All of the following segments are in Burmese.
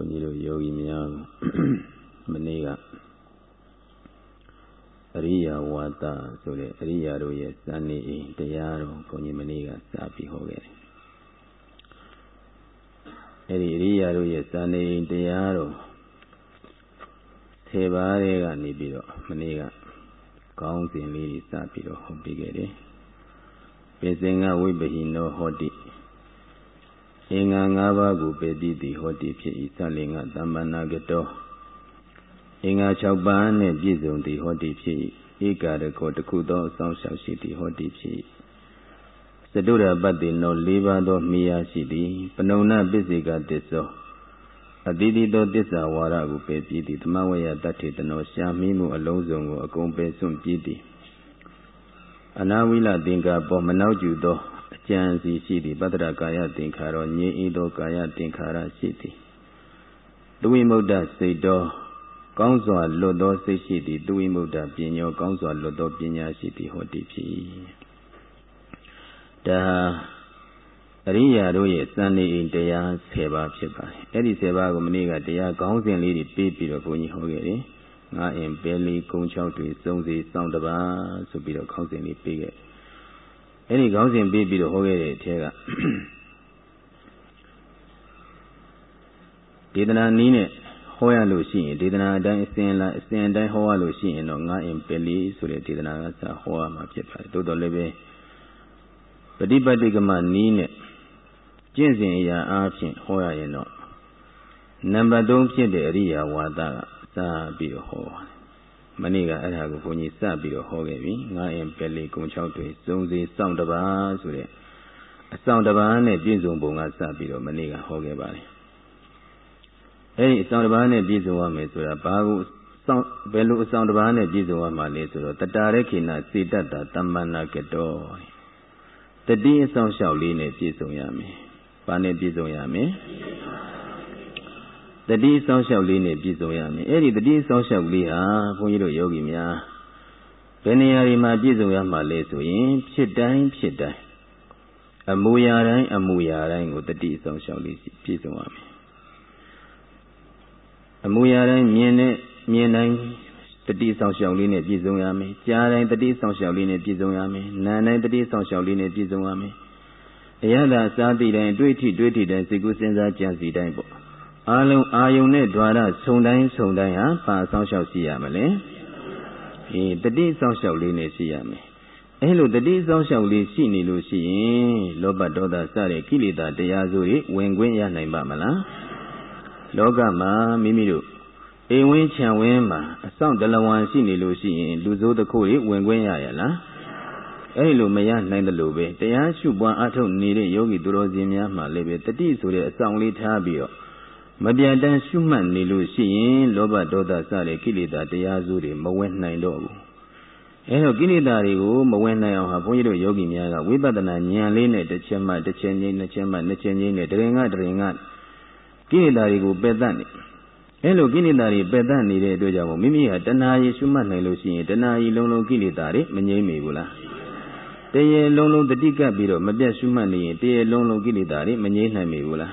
ုန်းကြီးတို့ယောဂီများမနေ့ကအရိယာဝါဒဆိုတဲ့အရိယာတို့ရဲ့စံနေအိမ်တရားတော်ဘုန်းကြီးမနေ့ကစပြီးဟောခဲ့တယ်။အဲဒီအရိယာတို့ရဲ့စံနေအိမ်တရားတော်ထေပါးတွေကနေပြီးတော့မနေ့ကကောင်းစဉ်လေးစပြီးတော့ဟောပြခဲ့တယ်။ပိစင်ကဝိပဟိနောဟောတိ အင်္ဂါ၅ပါးကိုပေတိတိဟောတိဖြစ်၏သလင်္ကသမ္ပန္နာကတောအင်္ဂါ6ပါးနှင့်ပြည့်စုံသည်ဟောတိဖြစ်၏ဧကာရကောတခုသောအဆောင်ရှောက်ရှိသည်ဟောတိဖြစ်၏စတုရပတ္တိနော၄ပါးသောမိယာရှိသည်ပဏုဏပစ္စေကတစ္ဆောအတိတိသောတစ္ဆာဝါဒကိုပယ်ပြီးသည်သမဝယတတ္ထေတနောရှာမိမှုအလုံးစုံကိုအကုန်ပယ်စွန့်ပြီးသည်အနာဝိလသင်္ကာပေါ်မနောက်ကျသော အကျံစီရှိသည်ပတ္တရကာယသင်္ခါရောငြိဤသောကာယသင်္ခါရရှိသည်သူဝိမုဒ္ဒစိတ်တော်ကောင်းစွာလွတ်သောစိတ်ရှိသည်သူဝိမုဒ္ဒပညောကောင်းစွာလွတ်သောပညာရှိသည်ဟောတိဖြစ်ဒါအရိယာတို့ရဲ့စံနေအိမ်တရား10ပါးဖြစ်ပါတယ်အဲ့ဒီ10ပါးကိုမနေ့ကတရားကောင်းစဉ်လေးတွေပေးပြီးတော့ဘုန်းကြီးဟောခဲ့တယ်ငါအင်ပဲလီကုံချောက်တွေစုံစီစောင့်တပါဆိုပြီးတော့ခေါင်းစဉ်လေးပေးခဲ့ အဲ့ဒီခေါင်းစဉ်ပေးပြီးတော့ဟောခဲ့တဲ့အထက်ကဒေသနာနည်းနဲ့ဟောရလို့ရှိရင်ဒေသနာအတိုင်းအစဉ်လာအစဉ်အတိုင်းဟောရလို့ရှိရင်တော့ငါအင်ပလီဆိုတဲ့ဒေသနာကစဟောရမှာဖြစ်ပါတယ်တိုးတော်လည်းပဲပฏิပတ်တိကမနည်းနဲ့ကျင့်စဉ်အရာအားဖြင့်ဟောရရင်တော့နံပါတ်3ဖြစ်တဲ့အရိယာဝါဒကစပြီးတော့ဟောပါတယ် မနေ့ကအဲ့ဒါကိုဘုန်းကြီးစပြီးတော့ဟောခဲ့ပြီငါအင်ပလီကုံ6တွေစုံစီစောင့်တပါဆိုတဲ့အဆောင်တပါနဲ့ပြည့်စုံပုံကစပြီးတော့မနေ့ကဟောခဲ့ပါတယ်အဲဒီအဆောင်တစ်ပါးနဲ့ပြည့်စုံရမယ်ဆိုတာဘာကိုစောင့်ဘယ်လိုအဆောင်တစ်ပါးနဲ့ပြည့်စုံရမှာလဲဆိုတော့တတာရခေနစေတ္တတမ္မနာကတောတတိအဆောင်လျှောက်လေးနဲ့ပြည့်စုံရမယ်။ဘာနဲ့ပြည့်စုံရမလဲ။ တတိအဆောင်လျှောက်လေးနဲ့ပြည့်စုံရမယ်။အဲ့ဒီတတိအဆောင်လျှောက်လေးဟာဘုန်းကြီးတို့ယောဂီများဘယ်နေရာတွေမှာပြည့်စုံရမှာလဲဆိုရင် ဖြစ်တိုင်းဖြစ်တိုင်းအမူအရာတိုင်းအမူအရာတိုင်းကိုတတိအဆောင်လျှောက်လေးပြည့်စုံရမယ်အမူအရာတိုင်းမြင်တဲ့မြင်တိုင်းတတိဆောင်ရှောင်လေးနဲ့ပြည့်စုံရမယ်။ကြားတိုင်းတတိဆောင်ရှောင်လေးနဲ့ပြည့်စုံရမယ်။နားတိုင်းတတိဆောင်ရှောင်လေးနဲ့ပြည့်စုံရမယ်။အရသာစားသည့်တိုင်းတွေးထိတွေးထိတိုင်းစိတ်ကူးစဉ်းစားကြံစီတိုင်းပေါ့။ အာလုံအာယုံနဲ့ဓာရဆုံတိုင်းဆုံတိုင်းဟာပါဆောင်လျှောက်ရှိရမလဲအေးတတိဆောင်လျှောက်လေးနဲ့ရှိရမယ်အဲလိုတတိဆောင်လျှောက်လေးရှိနေလို့ရှိရင်လောဘဒေါသစတဲ့ကိလေသာတရားစုတွေဝင်ခွင့်ရနိုင်ပါမလားလောကမှာမိမိတို့အိမ်ဝင်းခြံဝင်းမှာအဆောင်တလဝံရှိနေလို့ရှိရင်လူဆိုးတစ်ခုတွေဝင်ခွင့်ရရလားအဲ့လိုမရနိုင်တယ်လို့ပဲတရားရှုပွားအထုတ်နေတဲ့ယောဂီသူတော်စင်များမှလည်းပဲတတိဆိုတဲ့အဆောင်လေးထားပြီးတော့ မပြတ်တမ်းရှုမှတ်နေလို့ရှိရင်လောဘဒေါသစတဲ့ကိလေသာတရားစုတွေမဝင်နိုင်တော့ဘူးအဲတော့ကိလေသာတွေကိုမဝင်နိုင်အောင်ဟာဘုန်းကြီးတို့ယောဂီများကဝိပဿနာဉာဏ်လေးနဲ့တစ်ချက်မှတစ်ချက်ချင်းနှစ်ချက်မှနှစ်ချက်ချင်းနဲ့တရင်ကတရင်ကကိလေသာတွေကိုပယ်တတ်နေအဲလိုကိလေသာတွေပယ်တတ်နေတဲ့အတွက်ကြောင့်မိမိဟာတဏှာရည်ရှုမှတ်နိုင်လို့ရှိရင်တဏှာရည်လုံးလုံးကိလေသာတွေမငြိမ့်မိဘူးလားတရေလုံးလုံးတတိကပ်ပြီးတော့မပြတ်ရှုမှတ်နေရင်တရေလုံးလုံးကိလေသာတွေမငြိမ့်နိုင်မိဘူးလား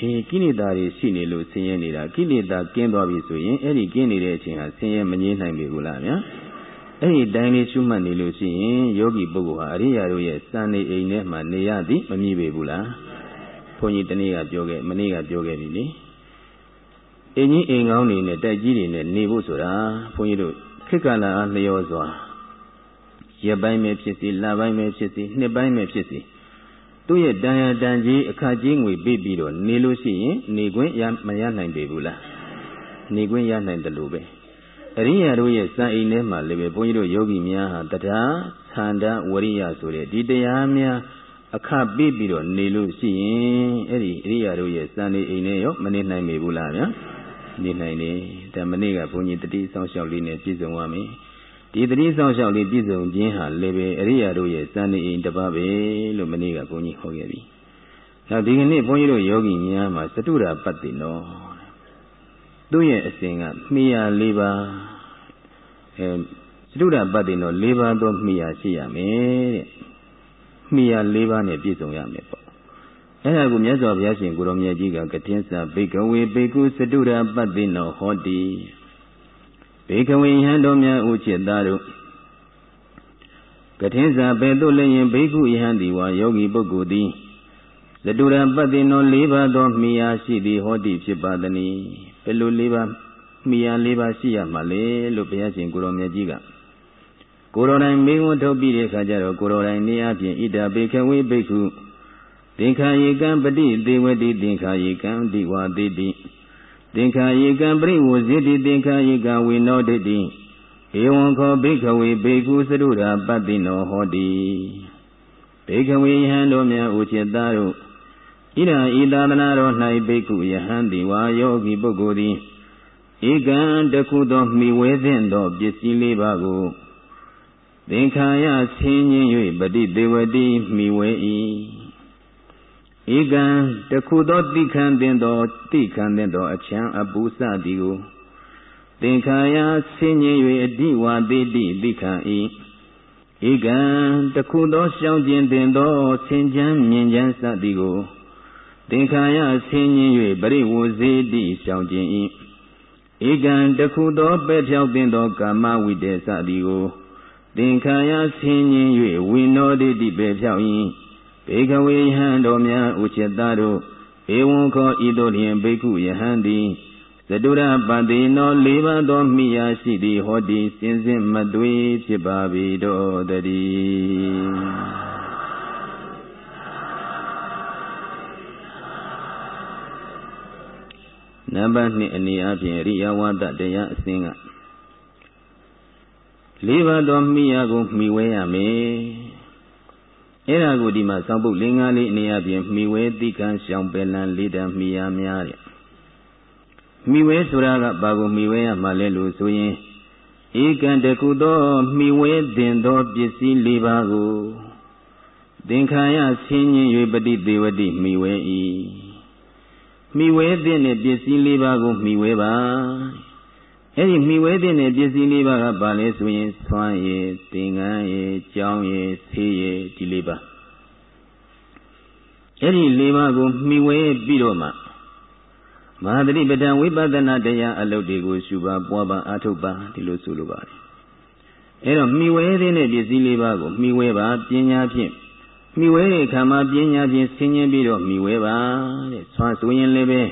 အေးကိလေသာတွေရှိနေလို့ဆင်းရဲနေတာကိလေသာကင်းသွားပြီဆိုရင်အဲ့ဒီကင်းနေတဲ့အချိန်ဟာဆင်းရဲမငြိမ့်နိုင်ပြီဘူးလားဗျာအဲ့ဒီတိုင်းလေးရှုမှတ်နေလို့ရှိရင်ယောဂီပုဂ္ဂိုလ်ဟာအရိယာတို့ရဲ့စံနေအိမ်ထဲမှာနေရသည်မမြည်ပေဘူးလားဘုန်းကြီးတနေ့ကပြောခဲ့မနေ့ကပြောခဲ့ပြီလေအင်းကြီးအိမ်ကောင်းနေနဲ့တိုက်ကြီးတွေနဲ့နေဖို့ဆိုတာဘုန်းကြီးတို့ခေတ်ကာလအားလျော်စွာရက်ပိုင်းပဲဖြစ်စီလပိုင်းပဲဖြစ်စီနှစ်ပိုင်းပဲဖြစ်စီ သူ့ရဲ့တန်ရတန်ကြီးအခါကြီးငွေပေးပြီးတော့နေလို့ရှိရင်နေခွင့်ရမရနိုင်ပေဘူးလားနေခွင့်ရနိုင်တယ်လို့ပဲအရိယာတို့ရဲ့စံအိမ်ထဲမှာလည်းပဲဘုန်းကြီးတို့ယောဂီများဟာတရားသန္တာဝရိယဆိုတဲ့ဒီတရားများအခပေးပြီးတော့နေလို့ရှိရင်အဲ့ဒီအရိယာတို့ရဲ့စံနေအိမ်နဲ့ရောမနေနိုင်မေဘူးလားဗျာနေနိုင်တယ်ဒါမနေ့ကဘုန်းကြီးတတိဆောင်လျှောက်လေးနဲ့ပြည့်စုံပါမယ် ဒီတတိဆောင်လျှောက်လေးပြည့်စုံခြင်းဟာလည်းပဲအရိယာတို့ရဲ့စံနေအိမ်တစ်ပါးပဲလို့မနေ့ကဘုန်းကြီးဟောခဲ့ပြီနောက်ဒီကနေ့ဘုန်းကြီးတို့ယောဂီများမှာစတုရာပတ္တိနောသူ့ရဲ့အစဉ်ကမိယာ၄ပါးအဲစတုရာပတ္တိနော၄ပါးသောမိယာရှိရမယ်တဲ့မိယာ၄ပါးနဲ့ပြည့်စုံရမယ်ပေါ့အဲ့ဒါကိုမြတ်စွာဘုရားရှင်ကိုရောမြတ်ကြီးကကထင်းစာဘေကဝေဘေကုစတုရာပတ္တိနောဟောတိ ဘေခဝေယံတော်များဥจิตသားတို့ကထင်းစာပေတို့လည်းယင်ဘိက္ခုယဟန်တိဝါယောဂီပုဂ္ဂိုလ်သည်လတုရပတ္တိနော၄ပါးသောမိယာရှိသည်ဟောတိဖြစ်ပါသနည်းဘယ်လို၄ပါးမိယာ၄ပါးရှိရမှာလဲလို့ဘုရားရှင်ကိုရောင်မြတ်ကြီးကကိုရောင်တိုင်းမိဝန်ထုတ်ပြီးတဲ့အခါကျတော့ကိုရောင်တိုင်းနေအပြင်ဣဒဘေခဝေဘိက္ခုသင်္ခာယေကံပတိသေဝတိသင်္ခာယေကံဒီဝါတိတိ သင်္ခာယေကံပရိဝဇိတိသင်္ခာယေကံဝိနောတိတိဧဝံခောဘိခဝေဘေကုသရုရာပတ္တိနောဟောတိဘေခဝေယဟန်တို့များဥจิตသားတို့ဣဒံဤသာသနာတော်၌ဘိက္ခုယဟန်တိဝါယောဂီပုဂ္ဂိုလ်သည်ဧကံတခုသောမိဝဲသင့်သောပစ္စည်းလေးပါးကိုသင်္ခါယဆင်းခြင်း၍ပฏิသေဝတိမိဝဲ၏ ဧကံတခုသောတိခံတင်သောတိခံတင်သော အချမ်းအပူစသည်ကိုသင်္ခါယဆင်းခြင်း၍အတိဝါတိတိတိခံ၏ဧကံတခုသောရှောင်းကျင်တင်သောဆင်ချမ်းမြင်ချမ်းစသည်ကိုသင်္ခါယဆင်းခြင်း၍ပရိဝဇေတိရှောင်းကျင်၏ဧကံတခုသောပဲ့ဖြောက်တင်သောကာမဝိတေစသည်ကိုသင်္ခါယဆင်းခြင်း၍ဝိနောတိတိပဲ့ဖြောက်၏ ဘေကဝေယဟန်တော်များဥจิตသားတို့ဧဝံခောဤသို့လျင်ဘေကုယဟန်သည်သတုရပတိနောလေးပါးသောမိယာရှိသည်ဟောဒီစင်စစ်မသွေဖြစ်ပါပြီတော်တည်းနံပါတ်2အနေအချင်းရိယဝတ္တတရားအစဉ်ကလေးပါးသောမိယာကိုမှီဝဲရမယ် အဲ့ဒါကိုဒီမှာစောင်းပုတ်လင်္ကားလေးအနေအချင်းမိဝဲတိကံရှောင်ပယ်လန်လေးတံမိယာများတဲ့မိဝဲဆိုတာကဘာကိုမိဝဲရမှာလဲလို့ဆိုရင်ဧကံတကုသောမိဝဲတင်သောပစ္စည်းလေးပါးကိုသင်္ခါရဆင်းញင်၍ပฏิသေဝတိမိဝဲ၏မိဝဲတဲ့ပစ္စည်းလေးပါးကိုမိဝဲပါ အဲ့ဒီမိဝဲတဲ့ပစ္စည်းလေးပါးကဘာလဲဆိုရင်သွမ်းရည်သင်္ကန်းရည်ကြောင်းရည်ဆေးရည်ဒီလေးပါအဲ့ဒီလေးပါးကိုမိဝဲပြီးတော့မှမဟာတိပဒံဝိပဿနာတရားအလုပ်တွေကိုရှုပါပွားပါအားထုတ်ပါဒီလိုဆိုလိုပါတယ်အဲ့တော့မိဝဲတဲ့ပစ္စည်းလေးပါးကိုမိဝဲပါပညာဖြင့်မိဝဲတဲ့ခါမှာပညာဖြင့်ဆင်ញင်းပြီးတော့မိဝဲပါတဲ့ဆွမ်းဆိုရင်လည်းပဲ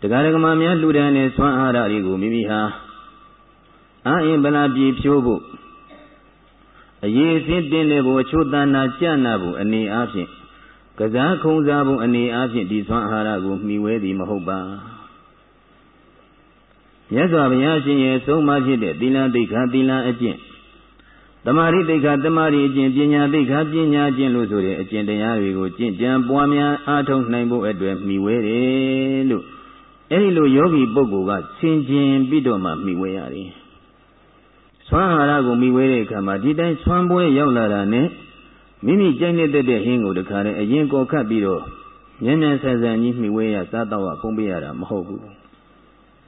တရားဓမ္မများလှူဒန်းတဲ့ဆွမ်းအားရတွေကိုမိမိဟာအာအင်ဗလာပြေဖြိုးဖို့အရေးအစင်းတင်းတဲ့ဘုအချို့တဏ္ဍာကြနာဖို့အနေအားဖြင့်ကစားခုံစားဖို့အနေအားဖြင့်ဒီဆွမ်းအာဟာရကိုမှီဝဲသည်မဟုတ်ပါမြတ်စွာဘုရားရှင်ရဲ့ဆုံးမဖြစ်တဲ့သီလသိက္ခာသီလအကျင့်တမာရိသိက္ခာတမာရိအကျင့်ပညာသိက္ခာပညာအကျင့်လို့ဆိုတဲ့အကျင့်တရားတွေကိုကျင့်ကြံပွားများအားထုတ်နိုင်ဖို့အတွက်မှီဝဲတယ်လို့ အဲဒီလိုယောဂီပုဂ္ဂိုလ်ကဆင်ခြင်ပြီးတော့မှမိဝဲရတယ်။ဆွမ်းအာဟာရကိုမိဝဲတဲ့အခါမှာဒီတိုင်းဆွမ်းပွဲရောက်လာတာနဲ့မိမိကြိုက်နေတဲ့တဲ့ဟင်းကိုတခါနဲ့အရင်ကောခတ်ပြီးတော့ညံ့ညံ့ဆန်ဆန်ကြီးမိဝဲရစားတော့ဖုံးပေးရတာမဟုတ်ဘူး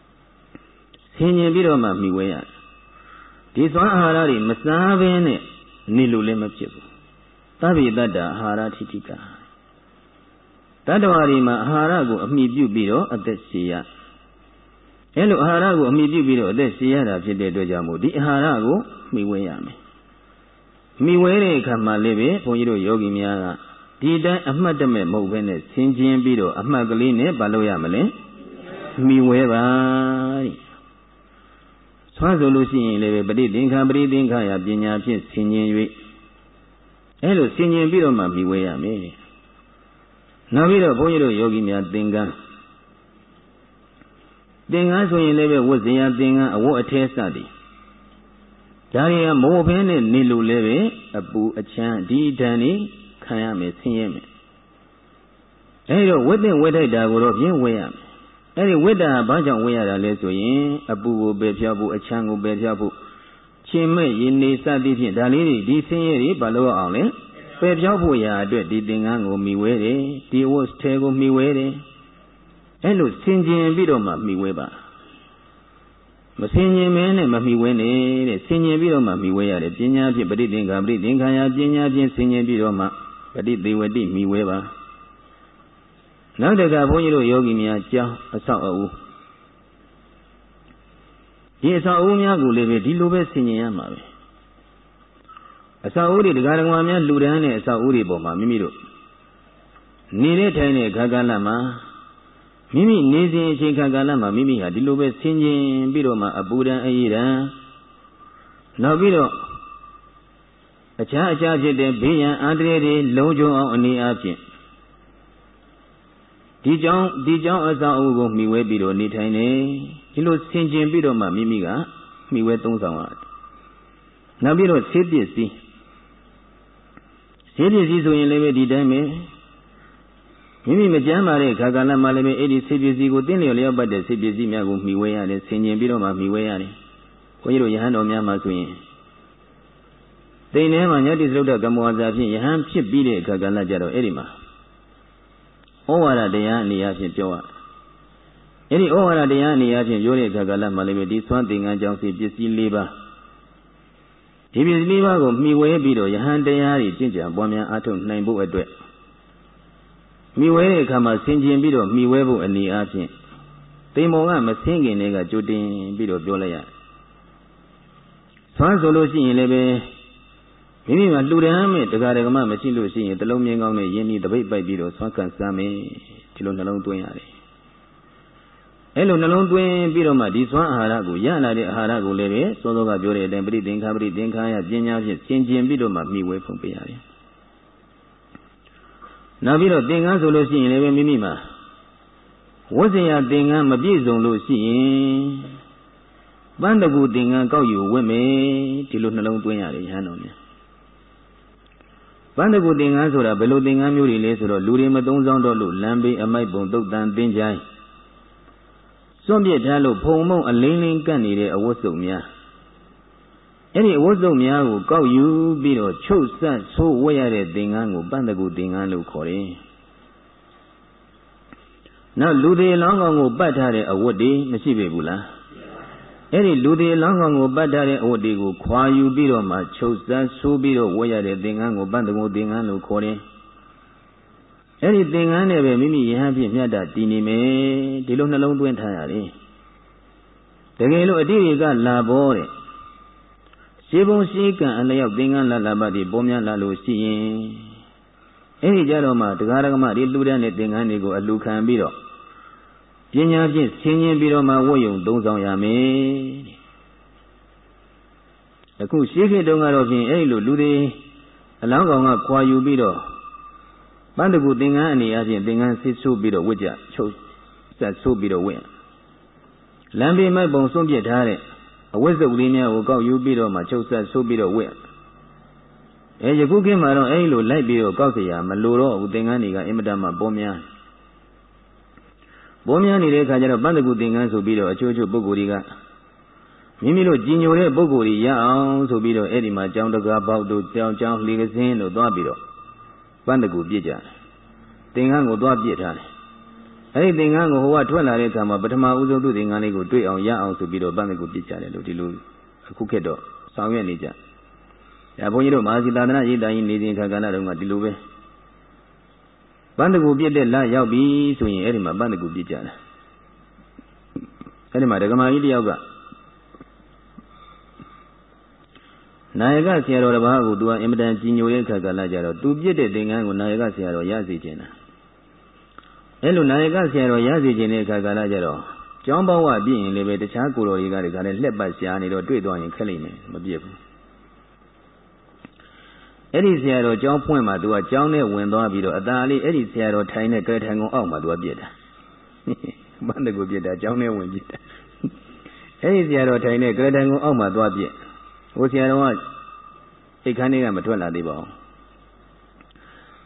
။ဆင်ခြင်ပြီးတော့မှမိဝဲရဒီဆွမ်းအာဟာရတွေမစားဘဲနဲ့နေလို့လည်းမဖြစ်ဘူး။သဗ္ဗေတ္တအာဟာရထိတိကာ တတ္တဝါတွေမှာအာဟာရကိုအမိပြုပြီးတော့အသက်ရှင်ရအဲလိုအာဟာရကိုအမိပြုပြီးတော့အသက်ရှင်ရတာဖြစ်တဲ့အတွက်ကြောင့်မို့ဒီအာဟာရကိုမှီဝဲရမယ်မှီဝဲတဲ့အခါမှာလည်းပဲဘုန်းကြီးတို့ယောဂီများကဒီတိုင်းအမှတ်တမဲ့မဟုတ်ဘဲနဲ့ဆင်ခြင်ပြီးတော့အမှတ်ကလေးနဲ့မလုပ်ရမလဲမှီဝဲပါတဲ့ဆွမ်းဆိုလို့ရှိရင်လည်းပဋိသင်္ခါပဋိသင်္ခါယပညာဖြင့်ဆင်ခြင်၍အဲလိုဆင်ခြင်ပြီးတော့မှမှီဝဲရမယ် နောက်ပြီးတော့ဘုန်းကြီးတို့ယောဂီများသင်္ကန်းသင်္ကန်းဆိုရင်လည်းပဲဝတ်စရာသင်္ကန်းအဝတ်အထည်စသည်ဒါတွေကမဟုတ်ဘဲနဲ့နေလို့လည်းပဲအပူအချမ်းဒီဓာန်นี่ခံရမယ်ဆင်းရဲမယ်အဲဒီတော့ဝတ်တဲ့ဝတ်ထိုက်တာကိုတော့ပြင်းဝဲရမယ်အဲဒီဝတ်တာဘာကြောင့်ဝဲရတာလဲဆိုရင်အပူကိုပယ်ဖြောက်ဖို့အချမ်းကိုပယ်ဖြောက်ဖို့ချင်းမဲ့ရင်နေစသည်ဖြင့်ဒါလေးတွေဒီဆင်းရဲတွေဘာလို့အောင်လဲ ပယ်ပြောက်ဖို့ရာအတွက်ဒီသင်္ကန်းကိုမိဝဲတယ်ဒီဝတ်ထဲကိုမိဝဲတယ်အဲ့လိုဆင်ခြင်ပြီးတော့မှမိဝဲပါမဆင်ခြင်မဲနဲ့မမိဝဲနဲ့တဲ့ဆင်ခြင်ပြီးတော့မှမိဝဲရတယ်ပညာဖြင့်ပရိသင်္ခာပရိသင်္ခာယပညာဖြင့်ဆင်ခြင်ပြီးတော့မှပရိသေဝတိမိဝဲပါနောက်တကဘုန်းကြီးတို့ယောဂီများကြောင်းအဆောက်အဦဒီအဆောက်အဦများကိုလည်းပဲဒီလိုပဲဆင်ခြင်ရမှာပဲ အဆောက်အဦတွေတရားဓမ္မများလှူဒန်းတဲ့အဆောက်အဦတွေပေါ်မှာမိမိတို့နေတဲ့ထိုင်တဲ့ခါကာလမှာမိမိနေစဉ်အချိန်ခါကာလမှာမိမိဟာဒီလိုပဲဆင်ញင်ပြီးတော့မှအပူဒဏ်အေးဒဏ်နောက်ပြီးတော့အခြားအခြားဖြစ်တဲ့ဘေးရန်အန္တရာယ်တွေလုံးကျုံအောင်အနေအချင်းဒီကြောင့်ဒီကြောင့်အဆောင်အုပ်ကိုမှီဝဲပြီးတော့နေထိုင်နေဒီလိုဆင်ခြင်ပြီးတော့မှမိမိကမှီဝဲသုံးဆောင်ရတယ်နောက်ပြီးတော့ဆေးပစ္စည်း ဆေးပစ္စည်းဆိုရင်လည်းဒီတိုင်းပဲမိမိမကြမ်းပါတဲ့ခါကာလမှာလည်းအဲ့ဒီဆေးပစ္စည်းကိုတင်းလျော်လျော်ပတ်တဲ့ဆေးပစ္စည်းများကိုမှီဝဲရတယ်ဆင်ခြင်ပြီးတော့မှမှီဝဲရတယ်ဘုန်းကြီးတို့ယဟန်တော်များမှာဆိုရင်တိန်ထဲမှာညတိသရုတ်တကမောဇာဖြင့်ယဟန်ဖြစ်ပြီးတဲ့အခါကလည်းကြတော့အဲ့ဒီမှာဩဝါဒတရားအနေအချင်းပြောရအဲ့ဒီဩဝါဒတရားအနေအချင်းပြောတဲ့အခါကလည်းမှလည်းပဲဒီသွမ်းသင်္ကန်းကြောင့်စီပစ္စည်း၄ပါး ဒီပစ္စည်း၄ပါးကိုမှီဝဲပြီးတော့ယဟန်တရားတွေကျင့်ကြံပွားများအားထုတ်နိုင်ဖို့အတွက်မှီဝဲတဲ့အခါမှာဆင်ခြင်ပြီးတော့မှီဝဲဖို့အနေအချင်းတိမ်မောကမဆင်းခင်တည်းကကြိုတင်ပြီးတော့ပြောလိုက်ရသွမ်းဆိုလို့ရှိရင်လည်းပဲမိမိမှာလှူဒန်းမဲ့တရားဓမ္မမရှိလို့ရှိရင်တလုံးမြင်ကောင်းနဲ့ယင်းဒီတပိတ်ပိုက်ပြီးတော့ဆွမ်းကန်စမ်းမယ်ဒီလိုနှလုံးသွင်းရတယ် အဲ့လိုနှလုံးသွင်းပြီးတော့မှဒီဆွမ်းအာဟာရကိုရလာတဲ့အာဟာရကိုလည်းပဲစောစောကပြောတဲ့အတိုင်းပရိသင်္ခာပရိသင်္ခာယပညာဖြင့်သင်ကျင်ပြီးတော့မှမိဝဲဖုံပေးရတယ်နောက်ပြီးတော့သင်္ကန်းဆိုလို့ရှိရင်လည်းမိမိမှာဝဇ္ဇရာသင်္ကန်းမပြည့်စုံလို့ရှိရင်ပန်းတကူသင်္ကန်းကောက်ယူဝတ်မယ်ဒီလိုနှလုံးသွင်းရတယ်ရဟန်းတော်များပန်းတကူသင်္ကန်းဆိုတာဘယ်လိုသင်္ကန်းမျိုးတွေလဲဆိုတော့လူတွေမသုံးဆောင်တော့လို့လမ်းဘေးအမိုက်ပုံတုတ်တန်သင်ချိုင်း စွန့်ပစ်ထားလို့ဖုံမုံအလင်းလင်းကပ်နေတဲ့အဝတ်စုံများအဲ့ဒီအဝတ်စုံများကိုကောက်ယူပြီးတော့ချုပ်ဆက်ဆိုးဝတ်ရတဲ့သင်္ကန်းကိုပန်းတကူသင်္ကန်းလို့ခေါ်တယ်။နောက်လူတွေလောင်းကောင်ကိုပတ်ထားတဲ့အဝတ်တွေမရှိပေဘူးလား။အဲ့ဒီလူတွေလောင်းကောင်ကိုပတ်ထားတဲ့အဝတ်တွေကိုခွာယူပြီးတော့မှချုပ်စမ်းဆိုးပြီးတော့ဝတ်ရတဲ့သင်္ကန်းကိုပန်းတကုသင်္ကန်းလို့ခေါ်တယ်။ အဲ့ဒီသင်္ကန်းနဲ့ပဲမိမိယဟန်ဖြင့်မြတ်တာတည်နေမယ်ဒီလိုနှလုံးသွင်းထားရတယ်။တကယ်လို့အတိတွေကလာပေါ်တဲ့ရှေးဘုံရှေးကံအလျောက်သင်္ကန်းလာလာပါတိပေါ်များလာလို့ရှိရင်အဲ့ဒီကြတော့မှတရားဓမ္မတွေလှူတဲ့သင်္ကန်းတွေကိုအလူခံပြီးတော့ပညာဖြင့်ဆင်းရဲပြီးတော့မှဝတ်ယုံသုံးဆောင်ရမယ်အခုရှိခေတုန်းကတော့ဖြင့်အဲ့လိုလူတွေအလောင်းကောင်ကခွာယူပြီးတော့ ပန်းတကူသင်္ကန်းအနေအချင်းသင်္ကန်းဆစ်ဆိုးပြီးတော့ဝတ်ကြချုပ်ဆက်ဆိုးပြီးတော့ဝတ်လမ်းဘေးမိုက်ပုံစွန့်ပစ်ထားတဲ့အဝတ်စုပ်လေးများကိုကောက်ယူပြီးတော့မှချုပ်ဆက်ဆိုးပြီးတော့ဝတ်အဲယခုခေတ်မှာတော့အဲ့လိုလိုက်ပြီးတော့ကောက်เสียမလိုတော့ဘူးသင်္ကန်းတွေကအင်မတန်မှပေါ်များပေါ်များနေတဲ့အခါကျတော့ပန်းတကူသင်္ကန်းဆိုပြီးတော့အချို့အချို့ပုဂ္ဂိုလ်တွေကမိမိတို့ကြည်ညိုတဲ့ပုဂ္ဂိုလ်တွေရအောင်ဆိုပြီးတော့အဲ့ဒီမှာကြောင်းတကားပေါက်တို့ကြောင်းကြောင်းလေကစင်းတို့သွားပြီးတော့ ပန်းတကူပြစ်ကြတယ်သင်္ကန်းကိုသွားပြစ်ထားတယ်အဲ့ဒီသင်္ကန်းကိုဟိုကထွက်လာတဲ့အခါမှာပထမဦးဆုံးသူသင်္ကန်းလေးကိုတွေ့အောင်ရအောင်ဆိုပြီးတော့ပန်းတကူပြစ်ကြတယ်လို့ဒီလိုအခုခေတ်တော့ဆောင်ရွက်နေကြဒါဘုန်းကြီးတို့မဟာစီသာသနာရေးတိုင်းနေစဉ်ခါကဏ္ဍတုန်းကဒီလိုပဲပန်းတကူပြစ်တဲ့လရောက်ပြီဆိုရင်အဲ့ဒီမှာပန်းတကူပြစ်ကြတာအဲ့ဒီမှာဒကမာကြီးတယောက်က နာယကဆရာတော်တစ်ပါးကိုသူကအင်မတန်ကြီးညိုတဲ့ခါကလာကြတော့သူပြစ်တဲ့သင်္ကန်းကိုနာယကဆရာတော်ရစီခြင်းတာအဲ့လိုနာယကဆရာတော်ရစီခြင်းတဲ့ခါကလာကြတော့ကျောင်းပေါင်းဝပြည့်ရင်လည်းပဲတခြားကိုတော်တွေကတခါလဲလှက်ပတ်ရှားနေတော့တွေ့သွားရင်ခက်လိမ့်မယ်မပြည့်ဘူးအဲ့ဒီဆရာတော်ကျောင်းဖွင့်မှသူကကျောင်းထဲဝင်သွားပြီးတော့အตาလေးအဲ့ဒီဆရာတော်ထိုင်တဲ့ကဲထိုင်ကုန်အောက်မှာသူကပြစ်တာမန္တကူပြစ်တာကျောင်းထဲဝင်ပြစ်တာအဲ့ဒီဆရာတော်ထိုင်တဲ့ကဲထိုင်ကုန်အောက်မှာသွားပြစ် ဟိုဆရာတော်ကအိတ်ခမ်းလေးကမထွက်လာသေးပါဘူး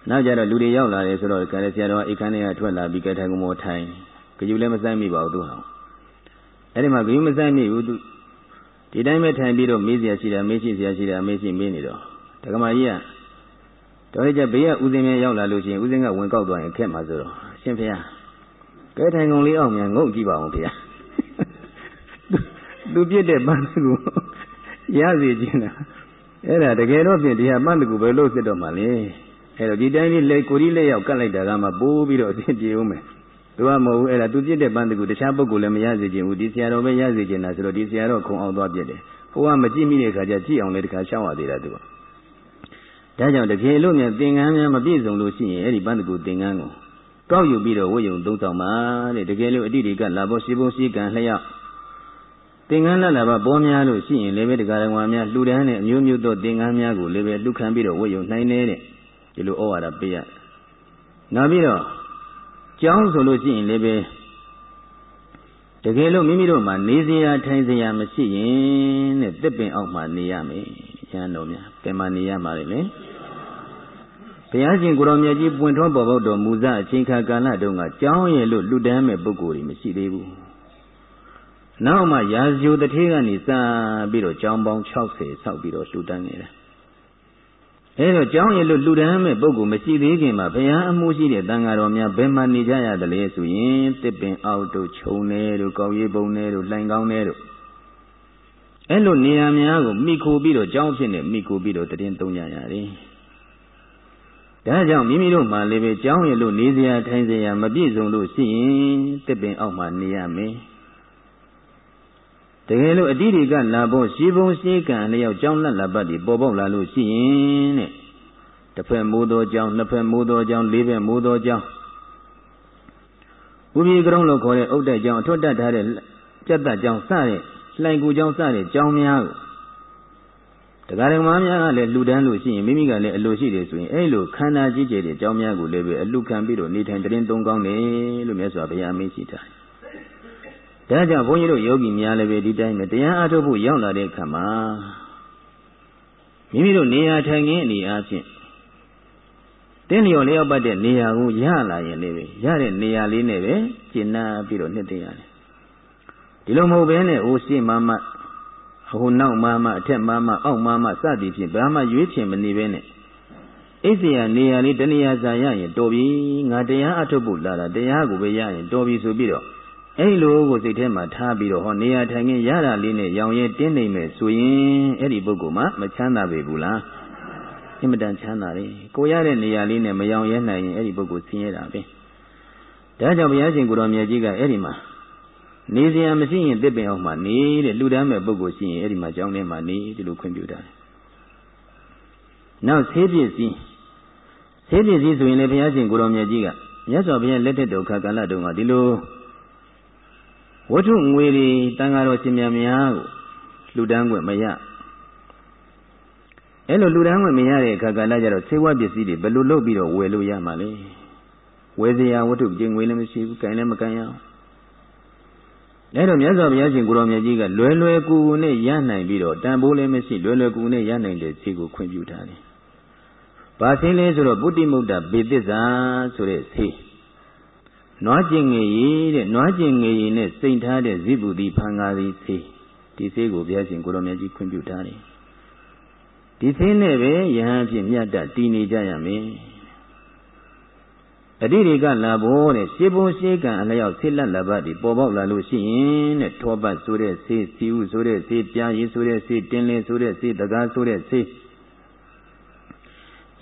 နောက်ကြတော့လူတွေရောက်လာတယ်ဆိုတော့ကဲဆရာတော်ကအိတ်ခမ်းလေးကထွက်လာပြီးကဲထိုင်ကုန်ပေါ်ထိုင်ကြူလည်းမဆိုင်မိပါဘူးသူဟာအဲ့ဒီမှာကြူမဆိုင်မိဘူးသူဒီတိုင်းပဲထိုင်ပြီးတော့မေးစရာရှိတာမေးရှိစရာရှိတာမေးရှိမေးနေတော့ဒကမာကြီးကတော်ရကြဘေးကဥစဉ်များရောက်လာလို့ရှိရင်ဥစဉ်ကဝင်ကောက်သွားရင်ခက်မှာဆိုတော့ရှင်ဖေ။ကဲထိုင်ကုန်လေးအောင်မြန်ငုံကြည့်ပါအောင်ဖေ။သူပြစ်တဲ့ပန်းကူ ရစီခြင်းတာအဲ့ဒါတကယ်တော့ဖြင့်ဒီဟာပန်းကူပဲလို့စစ်တော့မှလေအဲ့တော့ဒီတိုင်းလေးလေကိုကြီးလက်ရောက်ကတ်လိုက်တာကမှပိုးပြီးတော့အသိပြေဦးမယ်သူကမဟုတ်ဘူးအဲ့ဒါသူပြစ်တဲ့ပန်းတကူတခြားပုဂ္ဂိုလ်လည်းမရစေချင်ဘူးဒီဆရာတော်ပဲရစေချင်တာဆိုတော့ဒီဆရာတော်ခုံအောင်သွားပြစ်တယ်ဟိုကမကြည့်မိတဲ့ခါကျကြည့်အောင်လည်းတခါရှောက်ရသေးတာသူကဒါကြောင့်တကယ်လို့များသင်္ကန်းများမပြည့်စုံလို့ရှိရင်အဲ့ဒီပန်းတကူသင်္ကန်းကိုကောက်ယူပြီးတော့ဝတ်ယုံသုံးဆောင်ပါတဲ့တကယ်လို့အတိတွေကလာဖို့ရှိဖို့ရှိကံလျှောက် သင်္ကန်းလာလာပါပေါ်များလို့ရှိရင်လည်းပဲတရားတော်များလှူဒန်းတဲ့အမျိုးမျိုးသောသင်္ကန်းများကိုလည်းပဲလှူခံပြီးတော့ဝတ်ယုံနိုင်နေတဲ့ဒီလိုဩဝါဒပေးရနောက်ပြီးတော့ကျောင်းဆိုလို့ရှိရင်လည်းပဲတကယ်လို့မိမိတို့မှာနေစရာထိုင်စရာမရှိရင်တဲ့တစ်ပင်အောက်မှာနေရမယ်။ရဟန်းတော်များဘယ်မှာနေရမှာလဲလေ။ဘုရားရှင်ကိုရောင်မြတ်ကြီးပွင့်ထွန်းပေါ်ပေါက်တော်မူစအချိန်ခါကာလတုန်းကကျောင်းရဲ့လို့လူတန်းမဲ့ပုဂ္ဂိုလ်တွေမရှိသေးဘူး။ နောက်မှရာဇိုတထေးကနေစပြီးတော့ကျောင်းပေါင်း60ဆောက်ပြီးတော့လူတန်းနေတာ။အဲတော့ကျောင်းရလို့လူဒန်းမဲ့ပုဂ္ဂိုလ်မရှိသေးခင်မှာဘုရားအမှုရှိတဲ့တန်ဃာတော်များဘယ်မှာနေကြရတယ်လဲဆိုရင်တစ်ပင်အောက်တို့ခြုံနေတို့ကောက်ရီပုံနေတို့လှိုင်ကောင်းနေတို့အဲလိုနေရာများကိုမိခိုပြီးတော့ကျောင်းဖြစ်နေမိခိုပြီးတော့တည်င်းသုံးကြရတယ်ဒါကြောင့်မိမိတို့မှလည်းပဲကျောင်းရလို့နေစရာထိုင်စရာမပြည့်စုံလို့ရှိရင်တစ်ပင်အောက်မှာနေရမယ် တကယ်လို့အတိတွေကလာဖို့ရှင်းပုံရှင်းကံလျောက်ကြောင်းလက်လက်ပတ်ဒီပေါ်ပေါက်လာလို့ရှိရင်တဲ့တစ်ဖက်မိုးသောကြောင်းနှစ်ဖက်မိုးသောကြောင်းလေးဖက်မိုးသောကြောင်းဥပိကရုံးလို့ခေါ်တဲ့အုတ်တက်ကြောင်းအထွတ်တက်ထားတဲ့ပြတ်တက်ကြောင်းစတဲ့လှိုင်ကူကြောင်းစတဲ့ကြောင်းများကိုတရားဓမ္မများကလည်းလှူဒန်းလို့ရှိရင်မိမိကလည်းအလိုရှိတယ်ဆိုရင်အဲ့လိုခန္ဓာကြီးကျယ်တဲ့ကြောင်းများကိုလည်းပဲအလှခံပြီးတော့နေထိုင်တရင်သုံးကောင်းတယ်လို့မြတ်စွာဘုရားအမိန့်ရှိထားတယ် ဒါကြောင့်ဘုန်းကြီးတို့ယောဂီများလည်းပဲဒီတိုင်းပဲတရားအားထုတ်ဖို့ရောက်လာတဲ့အခါမှာမိမိတို့နေရာထိုင်ခင်းအနေအားဖြင့်တင်းလျော်လျောက်ပတ်တဲ့နေရာကိုရလာရင်လည်းပဲရတဲ့နေရာလေးနဲ့ပဲကျင့်နာပြီးတော့နှစ်သိရတယ်ဒီလိုမဟုတ်ဘဲနဲ့ဟိုရှိမှမှဟိုနောက်မှမှအထက်မှမှအောက်မှမှစသည်ဖြင့်ဘာမှရွေးချယ်မနေဘဲနဲ့အိစရာနေရာလေးတနေရာစာရရင်တော်ပြီငါတရားအထုတ်ဖို့လာတာတရားကိုပဲရရင်တော်ပြီဆိုပြီးတော့ အဲ့လိုကိုစိတ်ထဲမှာထားပြီးတော့ဟောနေရာထိုင်ခင်းရတာလေးနဲ့ရောင်ရဲတင်းနေမယ်ဆိုရင်အဲ့ဒီပုဂ္ဂိုလ်မှမချမ်းသာပေဘူးလားအင်မတန်ချမ်းသာတယ်ကိုရတဲ့နေရာလေးနဲ့မရောင်ရဲနိုင်ရင်အဲ့ဒီပုဂ္ဂိုလ်ဆင်းရဲတာပဲဒါကြောင့်ဘုရားရှင်ကိုတော်မြတ်ကြီးကအဲ့ဒီမှာနေစရာမရှိရင်တစ်ပင်အောင်မှနေတဲ့လူတန်းမဲ့ပုဂ္ဂိုလ်ရှိရင်အဲ့ဒီမှာကြောင်းထဲမှာနေဒီလိုခွင့်ပြုတာနောက်ဆေးပြည့်စည်းဆေးပြည့်စည်းဆိုရင်လည်းဘုရားရှင်ကိုတော်မြတ်ကြီးကမြတ်စွာဘုရားလက်ထက်တော်ခါကာလတုန်းကဒီလို ဝတ္ထုငွေတွေတန်ဃာတော်ရှင်များများကိုလှူဒန်းခွင့်မရအဲ့လိုလှူဒန်းခွင့်မရတဲ့အခါကလည်းကြတော့ဆေးဝါးပစ္စည်းတွေဘယ်လိုလုပ်ပြီးတော့ဝယ်လို့ရမှာလဲဝယ်စရာဝတ္ထုကျင်ငွေလည်းမရှိဘူးကင်လည်းမကင်ရအောင်အဲ့တော့မြတ်စွာဘုရားရှင်ကိုရောင်မြတ်ကြီးကလွယ်လွယ်ကူကူနဲ့ရနိုင်ပြီးတော့တန်ဖိုးလည်းမရှိလွယ်လွယ်ကူကူနဲ့ရနိုင်တဲ့ဈေးကိုခွင့်ပြုထားတယ်။ဘာသိလဲဆိုတော့ပုတ္တိမုဒ္ဒဘေသစ္စာဆိုတဲ့ဈေး နွားကျင်ငယ်ရည်တဲ့နွားကျင်ငယ်ရည်နဲ့စိန်ထားတဲ့ဇိပုတိဖန်ကားသည်ဆေးဒီဆေးကိုဘုရားရှင်ကိုရောမြတ်ကြီးခွင့်ပြုထားတယ်ဒီဆေးနဲ့ပဲယဟန်ဖြင့်မြတ်တတည်နေကြရမယ်အတိတွေကလာဖို့တဲ့ရှေးဘုံရှေးကံအလျောက်ဆေးလက်လက်ပတ်ဒီပေါ်ပေါက်လာလို့ရှိရင်တဲ့ထောပတ်ဆိုတဲ့ဆေးစီဥဆိုတဲ့ဆေးပြားရည်ဆိုတဲ့ဆေးတင်းလင်းဆိုတဲ့ဆေးတကားဆိုတဲ့ဆေး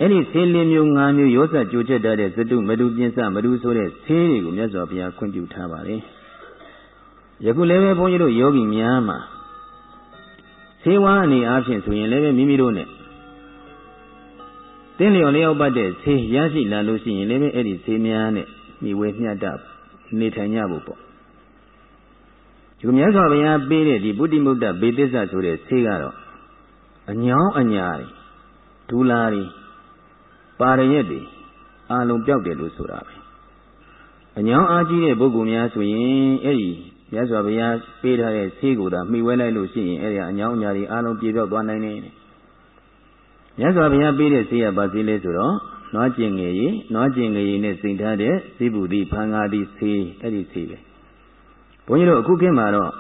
အဲ့ဒီဆေးလေးမျိုး၅မျိုးရောစကြိုချက်တတ်တဲ့သတုမတုပြင်းစမတုဆိုတဲ့ဆေးတွေကိုမြတ်စွာဘုရားခွင့်ပြုထားပါတယ်ယခုလည်းပဲဘုန်းကြီးတို့ယောဂီများမှာဆေးဝါးအနေအားဖြင့်ဆိုရင်လည်းပဲမိမိတို့နဲ့တင်းလျော်လျောက်ပတ်တဲ့ဆေးရရှိလာလို့ရှိရင်လည်းပဲအဲ့ဒီဆေးများနဲ့ညီဝဲမျှတနေထိုင်ကြဖို့ပေါ့ဒီမြတ်စွာဘုရားပေးတဲ့ဒီဗုဒ္ဓမုဒ္ဒဘေသစ္စာဆိုတဲ့ဆေးကတော့အညောင်းအညာတွေဒူလာတွေ ပါရရက်တွေအာလုံးပြောက်တယ်လို့ဆိုတာပဲအညောင်းအားကြီးတဲ့ပုဂ္ဂိုလ်များဆိုရင်အဲ့ဒီမြတ်စွာဘုရားပေးထားတဲ့ဆေးကိုသာမှီဝဲလိုက်လို့ရှိရင်အဲ့ဒီအညောင်းအညာတွေအာလုံးပြေပြောက်သွားနိုင်တယ်မြတ်စွာဘုရားပေးတဲ့ဆေးရပါစေလဲဆိုတော့နွားကျင်ငယ်ရီနွားကျင်ငယ်ရီနဲ့စိန်ထားတဲ့ဇိဗုတိဖန်ငါတိဆေးအဲ့ဒီဆေးပဲဘုန်းကြီးတို့အခုခေတ်မှာတော့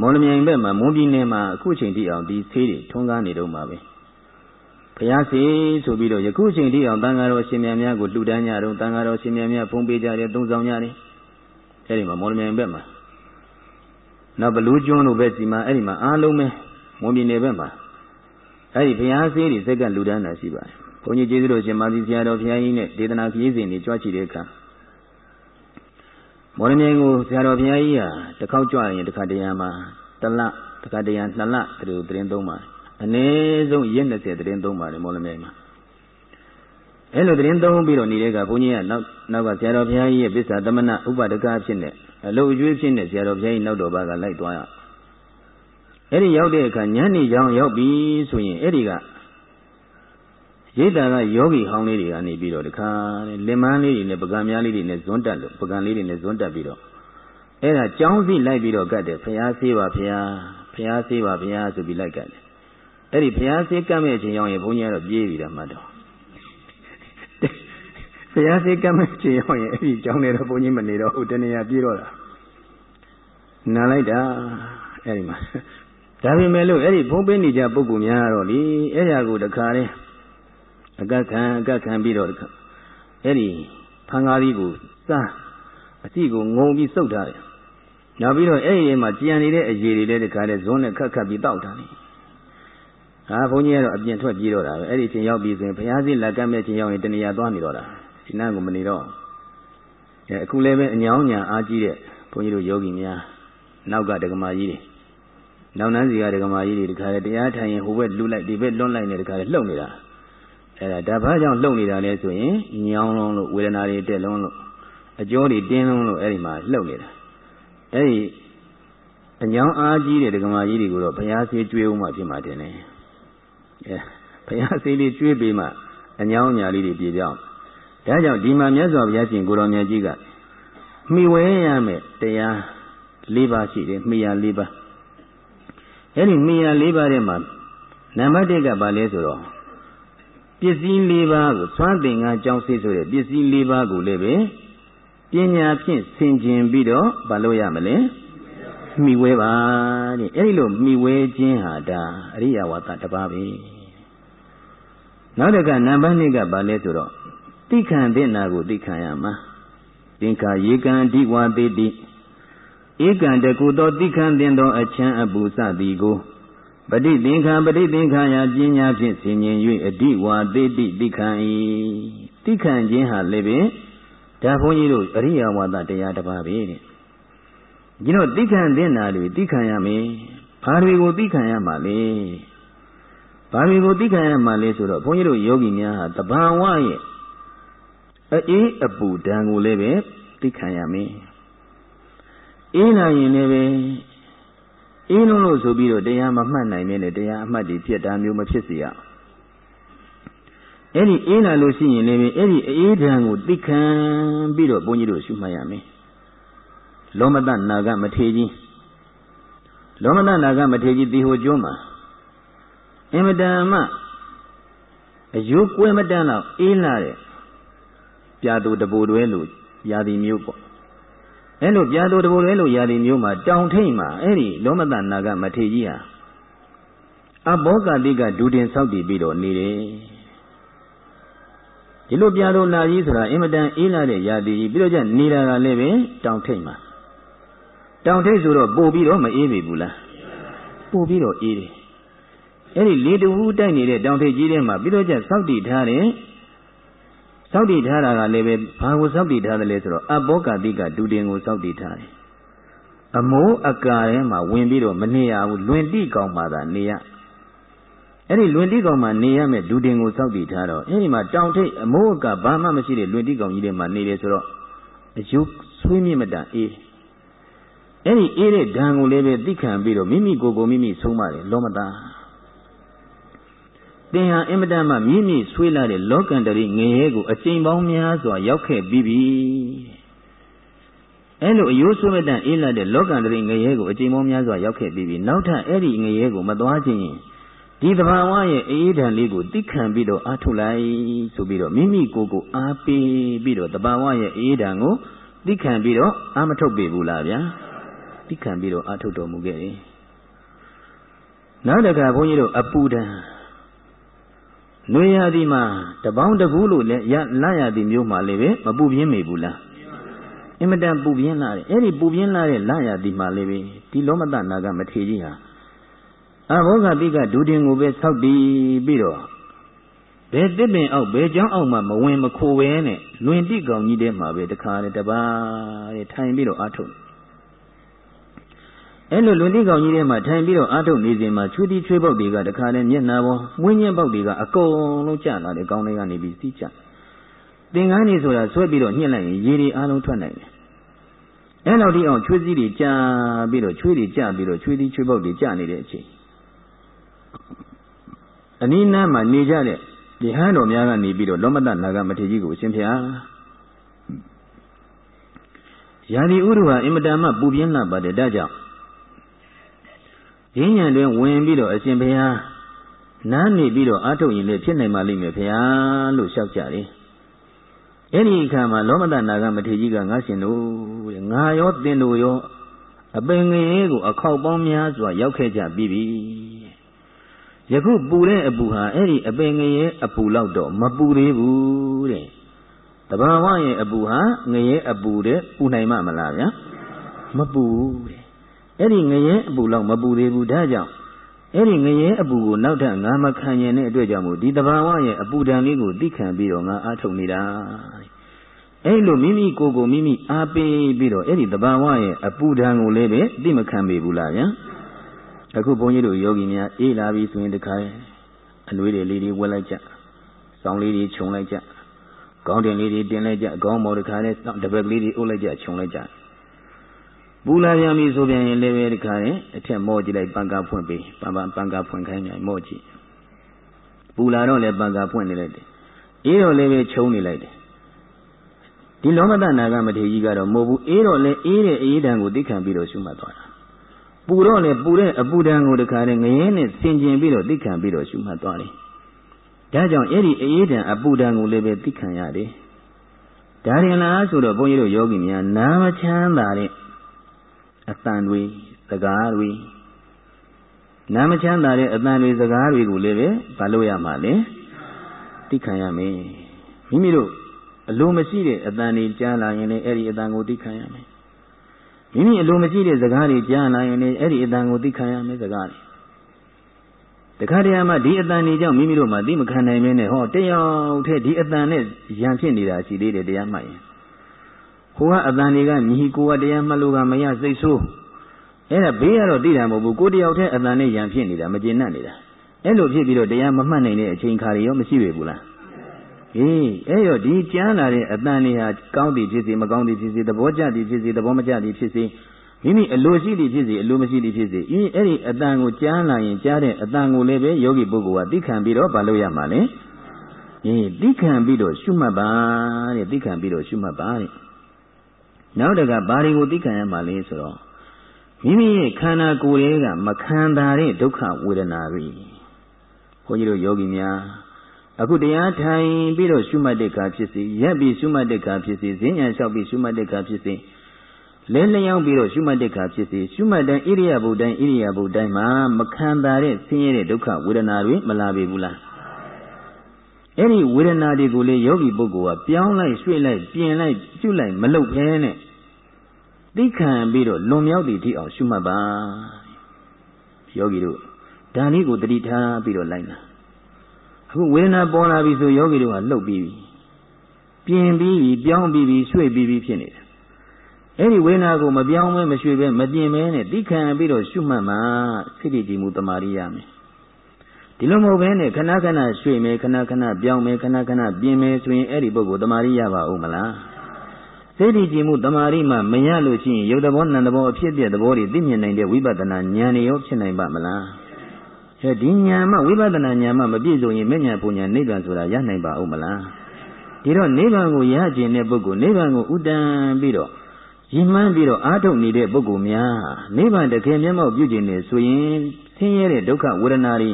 မော်လမြိုင်ဘက်မှာမွန်ပြည်နယ်မှာအခုချိန်ထိအောင်ဒီဆေးတွေထွန်းကားနေတော့မှာပဲ ဘုရားစီဆိုပြီးတော့ယခုချိန်ထိအောင်တန်ဃာတော်ရှင်မြတ်များကိုလှူဒန်းကြတော့တန်ဃာတော်ရှင်မြတ်များဖုံးပေးကြတယ်သုံးဆောင်ကြတယ်အဲဒီမှာမော်လမြိုင်ဘက်မှာနောက်ဘလူးကျွန်းတို့ဘက်စီမှာအဲဒီမှာအားလုံးပဲမွန်ပြည်နယ်ဘက်မှာအဲဒီဘုရားစီတွေစက်ကလှူဒန်းတာရှိပါတယ်ဘဘုန်းကြီးကျေးဇူးတော်ရှင်မာသီဆရာတော်ဘုရားကြီးနဲ့ဒေသနာခရီးစဉ်တွေကြွချီတဲ့အခါမော်ရမြိုင်ကိုဆရာတော်ဘုရားကြီးဟာတစ်ခေါက်ကြွရင်တစ်ခါတရံမှာတစ်လတစ်ခါတရံနှစ်လတူသတင်းသုံးပါတယ် အနည်းဆုံးရက်20သတင်းသုံးပါတယ်မော်ရမြိုင်မှာအဲ့လိုသတင်းသုံးပြီးတော့နေတဲ့ကဘုန်းကြီးကနောက်နောက်ကဆရာတော်ဘုရားကြီးရဲ့ပစ္စာသမဏဥပဒကအဖြစ်နဲ့အလုတ်အကျွေးဖြစ်နဲ့ဆရာတော်ဘုရားကြီးနောက်တော်ဘာကလိုက်သွားရအဲ့ဒီရောက်တဲ့အခါညနေချောင်းရောက်ပြီဆိုရင်အဲ့ဒီကရိတ်တာကယောဂီဟောင်းလေးတွေကနေပြီးတော့တခါလင်မန်းလေးတွေနဲ့ပကံများလေးတွေနဲ့ဇွန်းတက်လို့ပကံလေးတွေနဲ့ဇွန်းတက်ပြီးတော့အဲ့ဒါကြောင်းစီလိုက်ပြီးတော့ကတ်တယ်ဖျားဆေးပါဖျားဖျားဆေးပါဖျားဆိုပြီးလိုက်ကတ်တယ် အဲ့ဒီဖျားဆေးကတ်မဲ့ခြင်းရောက်ရင်ဘုန်းကြီးကတော့ပြေးပြီတော့မှတ်တော့ဖျားဆေးကတ်မဲ့ခြင်းရောက်ရင်အဲ့ဒီကြောင်းနေတော့ဘုန်းကြီးမနေတော့ဟုတ်တနေရပြေးတော့တာနာလိုက်တာအဲ့ဒီမှာဒါပေမဲ့လို့အဲ့ဒီဘုံပေးနေကြပုဂ္ဂိုလ်များတော့လေအဲ့ရကိုတခါတည်းအကတ်ခံအကတ်ခံပြီးတော့အဲ့ဒီဖန်ကားလေးကိုစားအကြည့်ကိုငုံပြီးစုပ်ထားတယ်။နောက်ပြီးတော့အဲ့ဒီမှာကြံနေတဲ့အရေတွေလည်းတခါတည်းဇွန်းနဲ့ခတ်ခတ်ပြီးတောက်တာလေ။ ဟာဘုန်းကြီးကတော့အပြင်ထွက်ပြေးတော့တာပဲ။အဲ့ဒီချိန်ရောက်ပြီဆိုရင်ဘုရားစီလက်ကမ်းမဲ့ချိန်ရောက်ရင်တဏှာသွားနေတော့တာ။ဒီနားကိုမနေတော့။အဲအခုလည်းပဲအညောင်းညာအားကြီးတဲ့ဘုန်းကြီးတို့ယောဂီများနောက်ကဒကမာကြီးတွေနောက်နှန်းစီကဒကမာကြီးတွေတခါတည်းတရားထိုင်ရင်ဟိုဘက်လူလိုက်ဒီဘက်လွတ်လိုက်နေတခါတည်းလှုပ်နေတာ။အဲ့ဒါဒါဘာကြောင့်လှုပ်နေတာလဲဆိုရင်ညောင်းလုံးလို့ဝေဒနာတွေတက်လုံးလို့အကျိုးတွေတင်းလုံးလို့အဲ့ဒီမှာလှုပ်နေတာအဲ့ဒီအညောင်းအားကြီးတဲ့ဒကမာကြီးတွေကိုတော့ဘုရားဆေးကျွေးဦးမှဖြစ်မှာတင်တယ်အဲ ဘုရားဆေးလေးကျွေးပေးမှအညောင်းညာလေးတွေပြေပြောင်းဒါကြောင့်ဒီမှာမြတ်စွာဘုရားရှင်ကိုတော်မြတ်ကြီးကမှီဝဲရမယ်တရား၄ပါးရှိတယ်မှီရ၄ပါးအဲ့ဒီမှီရ၄ပါးထဲမှာနံပါတ်၁ကဘာလဲဆိုတော့ပစ္စည်း၄ပါးကိုသွမ်းသင်္ကန်းကြောင်းစိတ်ဆိုတဲ့ပစ္စည်း၄ပါးကိုလည်းပဲပညာဖြင့်ဆင်ခြင်ပြီးတော့မလုပ်ရမလဲမိဝဲပါတဲ့အဲ့ဒီလိုမိဝဲခြင်းဟာဒါအရိယဝါဒတစ်ပါးပဲ နောက်တစ်ခါနံပါတ်2ကဘာလဲဆိုတော့တိခံတဲ့နာကိုတိခံရမှာသင်္ခါယေကံအဓိဝါသေတိဧကံတကုသောတိခံတဲ့သောအချမ်းအပူစသည်ကိုပဋိသင်္ခာပဋိသင်္ခာယပညာဖြင့်ဆင်ញင်၍အဓိဝါသေတိတိခံ၏တိခံခြင်းဟာလည်းပင်ဒါဘုန်းကြီးတို့အရိယဝါဒတရားတစ်ပါးပဲတဲ့ဒီတော့တိခံတဲ့နာတွေတိခံရမယ်ဘာတွေကိုတိခံရမှာလဲ ဘာတွေကိုတိခံရမှာလဲဆိုတော့ဘုန်းကြီးတို့ယောဂီများဟာတဘာဝရဲ့အေးအပူဓာန်ကိုလည်းပဲသိခံရမယ်အေးလာရင်လည်းပဲအေးလုံးလို့ဆိုပြီးတော့တရားမမှတ်နိုင်နဲ့တရားအမှတ်တွေဖြစ်တာမျိုးမဖြစ်စေရအဲ့ဒီအေးလာလို့ရှိရင်လည်းအဲ့ဒီအေးဓာန်ကိုသိခံပြီးတော့ဘုန်းကြီးတို့ရှုမှတ်ရမယ်လောမတနာဂမထေကြီးလောမတနာဂမထေကြီးဒီဟိုကျွန်းမှာ အင်မတန်မှအယုကွဲမတန်းတော့အေးလာတဲ့ပြာသူတပူတွဲလို့ရာသီမျိုးပေါ့အဲ့လိုပြာသူတပူတွဲလို့ရာသီမျိုးမှာတောင်ထိတ်မှာအဲ့ဒီလောမတနာကမထေကြီးဟာအဘောကတိကဒူတင်ဆောက်တည်ပြီးတော့နေတယ်ဒီလိုပြာသူနာကြီးဆိုတာအင်မတန်အေးလာတဲ့ရာသီကြီးပြီးတော့ကျနေတာကလည်းပဲတောင်ထိတ်မှာတောင်ထိတ်ဆိုတော့ပို့ပြီးတော့မအေးပြီဘူးလားပို့ပြီးတော့အေးတယ် အဲ့ဒီလေတူတိုက်နေတဲ့တောင်ထိပ်ကြီးထဲမှာပြီးတော့ကျစောက်တည်ထားတဲ့စောက်တည်ထားတာကလည်းပဲဘာကိုစောက်တည်ထားတယ်လဲဆိုတော့အဘောကာတိကဒူတင်ကိုစောက်တည်ထားတယ်အမိုးအကာထဲမှာဝင်ပြီးတော့မနေရဘူးလွင်တိကောင်မှသာနေရအဲ့ဒီလွင်တိကောင်မှနေရမယ်ဒူတင်ကိုစောက်တည်ထားတော့အဲ့ဒီမှာတောင်ထိပ်အမိုးအကာဘာမှမရှိတဲ့လွင်တိကောင်ကြီးထဲမှာနေတယ်ဆိုတော့အယုဆွေးမြင့်မတန်အေးအဲ့ဒီအေးတဲ့ဓာန်ကိုလည်းပဲသိခံပြီးတော့မိမိကိုယ်ကိုမိမိဆုံးမတယ်လောမသား သင်ဟာအင်မတန်မှမြင့်မြင့်ဆွေးလာတဲ့လောကန္တရိငရဲကိုအကျင့်ပေါင်းများစွာရောက်ခဲ့ပြီးပြီအဲ့လိုအယိုးဆွေးမတန်အေးလာတဲ့လောကန္တရိငရဲကိုအကျင့်ပေါင်းများစွာရောက်ခဲ့ပြီးပြီနောက်ထပ်အဲ့ဒီငရဲကိုမသွားခြင်းဒီသဘာဝရဲ့အေးဓာန်လေးကိုသိခံပြီးတော့အားထုတ်လိုက်ဆိုပြီးတော့မိမိကိုယ်ကိုအားပေးပြီးတော့သဘာဝရဲ့အေးဓာန်ကိုသိခံပြီးတော့အားမထုတ်ပေဘူးလားဗျာသိခံပြီးတော့အားထုတ်တော်မူခဲ့တယ်နောက်တခါဘုန်းကြီးတို့အပူဓာန် နွေရာသီမှာတပေါင်းတကူလို့လည်းရလရသည်မျိုးမှလည်းပဲမပူပြင်းမိဘူးလားအင်မတန်ပူပြင်းလာတယ်အဲ့ဒီပူပြင်းလာတဲ့လရသည်မှလည်းပဲဒီလောမတနာကမထေကြီးဟာအဘောဂတိကဒုတင်ကိုပဲဆောက်တည်ပြီးတော့ဘယ်တစ်ပင်အောက်ဘယ်ကြောင်းအောက်မှမဝင်မခိုပဲနဲ့လွင်တိကောင်ကြီးတဲမှာပဲတခါလေတပါးတဲ့ထိုင်ပြီးတော့အာထုတ် အဲ့လိုလွင်တိကောင်ကြီးထဲမှာထိုင်ပြီးတော့အာထုတ်နေစဉ်မှာချွေးတိချွေးပေါက်တွေကတခါလေမျက်နှာပေါ်ဝင်းညင်းပေါက်တွေကအကုန်လုံးကျလာတယ်ကောင်းလေးကနေပြီးစီးကျသင်္ကန်းနေဆိုတာဆွဲပြီးတော့ညှစ်လိုက်ရင်ရေတွေအားလုံးထွက်နိုင်တယ်အဲ့လောက်ဒီအောင်ချွေးစည်းတွေကြာပြီးတော့ချွေးတွေကြာပြီးတော့ချွေးတိချွေးပေါက်တွေကြာနေတဲ့အချိန်အနိနာမှာနေကြတဲ့ဒီဟန်တော်များကနေပြီးတော့လောမတနာဂမထေကြီးကိုအရှင်ဖျားယာဒီဥရဝအင်မတန်မှပူပြင်းလာပါတယ်ဒါကြောင့် ရင်းညံတွင်ဝင်ပြီးတော့အရှင်ဘုရားနားနေပြီးတော့အာထုတ်ရင်လည်းဖြစ်နိုင်ပါလိမ့်မယ်ဘုရားလို့လျှောက်ကြတယ်အဲ့ဒီအခါမှာလောမတနာဂမထေကြီးကငါရှင်တို့ငါရောတင်တို့ရောအပင်ငယ်ကိုအခောက်ပေါင်းများစွာရောက်ခဲ့ကြပြီးပြီယခုပူတဲ့အပူဟာအဲ့ဒီအပင်ငရဲအပူလောက်တော့မပူသေးဘူးတဲ့တဘာဝရဲ့အပူဟာငရဲအပူတဲ့ပူနိုင်မှမလားဗျာမပူဘူးတဲ့ အဲ့ဒီငရဲအပူလောက်မပူသေးဘူးဒါကြောင့်အဲ့ဒီငရဲအပူကိုနောက်ထပ်ငါမခံရင်တဲ့အတွက်ကြောင့်မို့ဒီတဘာဝရဲ့အပူဒဏ်လေးကိုသိခံပြီးတော့ငါအားထုတ်နေတာအဲ့လိုမိမိကိုယ်ကိုမိမိအားပေးပြီးတော့အဲ့ဒီတဘာဝရဲ့အပူဒဏ်ကိုလည်းပဲသိမခံပေဘူးလားဗျာအခုဘုန်းကြီးတို့ယောဂီများအေးလာပြီဆိုရင်တခါအနှွေးတွေလေးတွေဝက်လိုက်ကြစောင်းလေးတွေခြုံလိုက်ကြခေါင်းတင်လေးတွေတင်လိုက်ကြခေါင်းမော်တခါနဲ့တပက်ကလေးတွေအုပ်လိုက်ကြခြုံလိုက်ကြ ပူလာပြန်ပြီဆိုပြန်ရင်လည်းပဲတခါနဲ့အထက်မော့ကြည့်လိုက်ပန်ကာဖွင့်ပေးပန်ပန်ပန်ကာဖွင့်ခိုင်းပြန်မော့ကြည့်ပူလာတော့လည်းပန်ကာဖွင့်နေလိုက်တယ်အေးတော့လည်းပဲခြုံနေလိုက်တယ်ဒီလောမတနာဂမထေကြီးကတော့မဟုတ်ဘူးအေးတော့လည်းအေးတဲ့အေးတံကိုသိခံပြီးတော့ရှုမှတ်သွားတာပူတော့လေပူတဲ့အပူဒဏ်ကိုတခါတည်းငရဲနဲ့ဆင်ကျင်ပြီးတော့သိခံပြီးတော့ရှုမှတ်သွားတယ်။ဒါကြောင့်အဲ့ဒီအေးဒဏ်အပူဒဏ်ကိုလည်းပဲသိခံရတယ်။ဒါရင်လားဆိုတော့ဘုန်းကြီးတို့ယောဂီများနာမချမ်းသာတဲ့ အတန်တွေစကားတွေနာမချမ်းသာတဲ့အတန်တွေစကားတွေကိုလည်းပဲမလုပ်ရမှာလေသိခံရမယ်။မိမိတို့အလိုမရှိတဲ့အတန်တွေကြားလာရင်လည်းအဲ့ဒီအတန်ကိုသိခံရမယ်မိမိအလိုမရှိတဲ့စကားတွေကြားလာရင်လည်းအဲ့ဒီအတန်ကိုသိခံရမယ်စကားတွေတခါတည်းမှဒီအတန်တွေကြောင့်မိမိတို့မှသိမခံနိုင်မင်းနဲ့ဟောတယောက်တည်းဒီအတန်နဲ့ရံဖြစ်နေတာရှိသေးတယ်တရားမှတ်ရင် ဟိုကအတန်တွေကမြည်ကိုကတရားမှတ်လို့ကမရစိတ်ဆိုးအဲ့ဒါဘေးကတော့သိတာမဟုတ်ဘူးကိုတယောက်တည်းအတန်နဲ့ရံဖြစ်နေတာမကျေနပ်နေတာအဲ့လိုဖြစ်ပြီးတော့တရားမမှတ်နိုင်တဲ့အချိန်ခါတွေရောမရှိပေဘူးလားအေးအဲ့ရောဒီကြားလာတဲ့အတန်တွေဟာကောင်းသည်ဖြစ်စေမကောင်းသည်ဖြစ်စေသဘောကျသည်ဖြစ်စေသဘောမကျသည်ဖြစ်စေမိမိအလိုရှိသည်ဖြစ်စေအလိုမရှိသည်ဖြစ်စေအေးအဲ့ဒီအတန်ကိုကြားလာရင်ကြားတဲ့အတန်ကိုလည်းပဲယောဂီပုဂ္ဂိုလ်ကသိခံပြီးတော့မလုပ်ရမှာလေအေးသိခံပြီးတော့ရှုမှတ်ပါတဲ့သိခံပြီးတော့ရှုမှတ်ပါတဲ့ နောက်တကဘာတွေကိုသိခံရမှာလဲဆိုတော့မိမိရဲ့ခန္ဓာကိုယ်ရဲ့ကမခံတာတဲ့ဒုက္ခဝေဒနာတွေဘုန်းကြီးတို့ယောဂီများအခုတရားထိုင်ပြီးတော့ရှုမှတ်တဲ့အခါဖြစ်စေရက်ပြီးရှုမှတ်တဲ့အခါဖြစ်စေဈဉ္ညာလျှောက်ပြီးရှုမှတ်တဲ့အခါဖြစ်စေလဲလျောင်းပြီးတော့ရှုမှတ်တဲ့အခါဖြစ်စေရှုမှတ်တိုင်းဣရိယာပုတိုင်းဣရိယာပုတိုင်းမှာမခံတာတဲ့ဆင်းရဲတဲ့ဒုက္ခဝေဒနာတွေမလာပေဘူးလားအဲ့ဒီဝေဒနာတွေကိုလေယောဂီပုဂ္ဂိုလ်ကပြောင်းလိုက်ရွှေ့လိုက်ပြင်လိုက်ပြုတ်လိုက်မလုပ်ဘဲနဲ့ သိခံပြီးတော့လွန်မြောက်သည့်ထိအောင်ရှုမှတ်ပါယောဂီတို့ဒါလေးကိုတတိထားပြီးတော့လိုက်လာအခုဝေဒနာပေါ်လာပြီဆိုယောဂီတို့ကလှုပ်ပြီးပြီပြင်ပြီးပြီပြောင်းပြီးပြီရွှေ့ပြီးပြီဖြစ်နေတယ်အဲ့ဒီဝေဒနာကိုမပြောင်းမဲမရွှေ့ပဲမပြင်မဲနဲ့တိခံပြီးတော့ရှုမှတ်မှစိတ္တိကြည်မှုတမာရီရမယ်ဒီလိုမဟုတ်ဘဲနဲ့ခဏခဏရွှေ့မယ်ခဏခဏပြောင်းမယ်ခဏခဏပြင်မယ်ဆိုရင်အဲ့ဒီပုဂ္ဂိုလ်တမာရီရပါဦးမလား စိတ္တိကြည်မှုတမာရီမှမရလို့ရှိရင်ယုတ်တဘောနံတဘောအဖြစ်အပျက်သဘောတွေသိမြင်နိုင်တဲ့ဝိပဿနာဉာဏ်ရောဖြစ်နိုင်ပါမလားအဲဒီညာမှဝိပဿနာညာမှမပြည့်စုံရင်မညာပူညာနိဗ္ဗာန်ဆိုတာရနိုင်ပါဦးမလားဒီတော့နိဗ္ဗာန်ကိုရကျင်တဲ့ပုဂ္ဂိုလ်နိဗ္ဗာန်ကိုဥတန်ပြီးတော့ရည်မှန်းပြီးတော့အားထုတ်နေတဲ့ပုဂ္ဂိုလ်များနိဗ္ဗာန်တကယ်မျက်မှောက်ပြုကျင်နေဆိုရင်ဆင်းရဲတဲ့ဒုက္ခဝေဒနာတွေ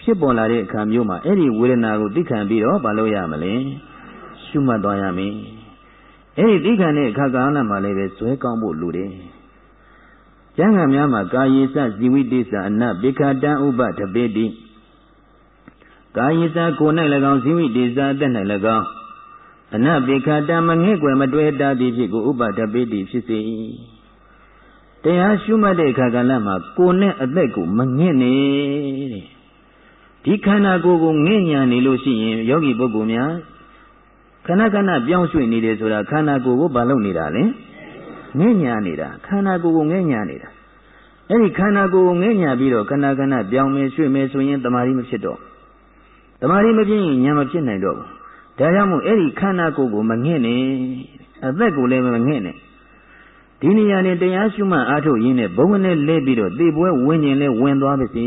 ဖြစ်ပေါ်လာတဲ့အခါမျိုးမှာအဲ့ဒီဝေဒနာကိုသိခံပြီးတော့မလုပ်ရမလဲရှုမှတ်သွားရမယ် အဲ့ဒီသိခံတဲ့အခါကာလမှာလည်းပဲဇွဲကောင်းဖို့လိုတယ်ကျမ်းဂန်များမှာကာယေသဇီဝိတိသအနပိခတံဥပတပေတိကာယေသကိုယ်၌၎င်းဇီဝိတိသအသက်၌၎င်းအနပိခတံမငဲ့ွယ်မတွဲတာသည်ဖြစ်ကိုဥပတပေတိဖြစ်စေတရားရှုမှတ်တဲ့အခါကလည်းမှာကိုယ်နဲ့အသက်ကိုမငဲ့နဲ့တဲ့ဒီခန္ဓာကိုယ်ကိုငဲ့ညာနေလို့ရှိရင်ယောဂီပုဂ္ဂိုလ်များ ခဏခဏပြောင်းရွှေ့နေတယ်ဆိုတာခန္ဓာကိုယ်ကိုဘာလုပ်နေတာလဲငဲ့ညာနေတာခန္ဓာကိုယ်ကိုငဲ့ညာနေတာအဲ့ဒီခန္ဓာကိုယ်ကိုငဲ့ညာပြီးတော့ခဏခဏပြောင်းမယ်ရွှေ့မယ်ဆိုရင်တမာရီမဖြစ်တော့တမာရီမဖြစ်ရင်ညာမဖြစ်နိုင်တော့ဘူးဒါကြောင့်မို့အဲ့ဒီခန္ဓာကိုယ်ကိုမငဲ့နဲ့အသက်ကိုလည်းမငဲ့နဲ့ဒီနေရာနဲ့တရားရှုမှတ်အားထုတ်ရင်းနဲ့ဘုံနဲ့လဲပြီးတော့သေပွဲဝิญဉ်လဲဝင်သွားပါစေ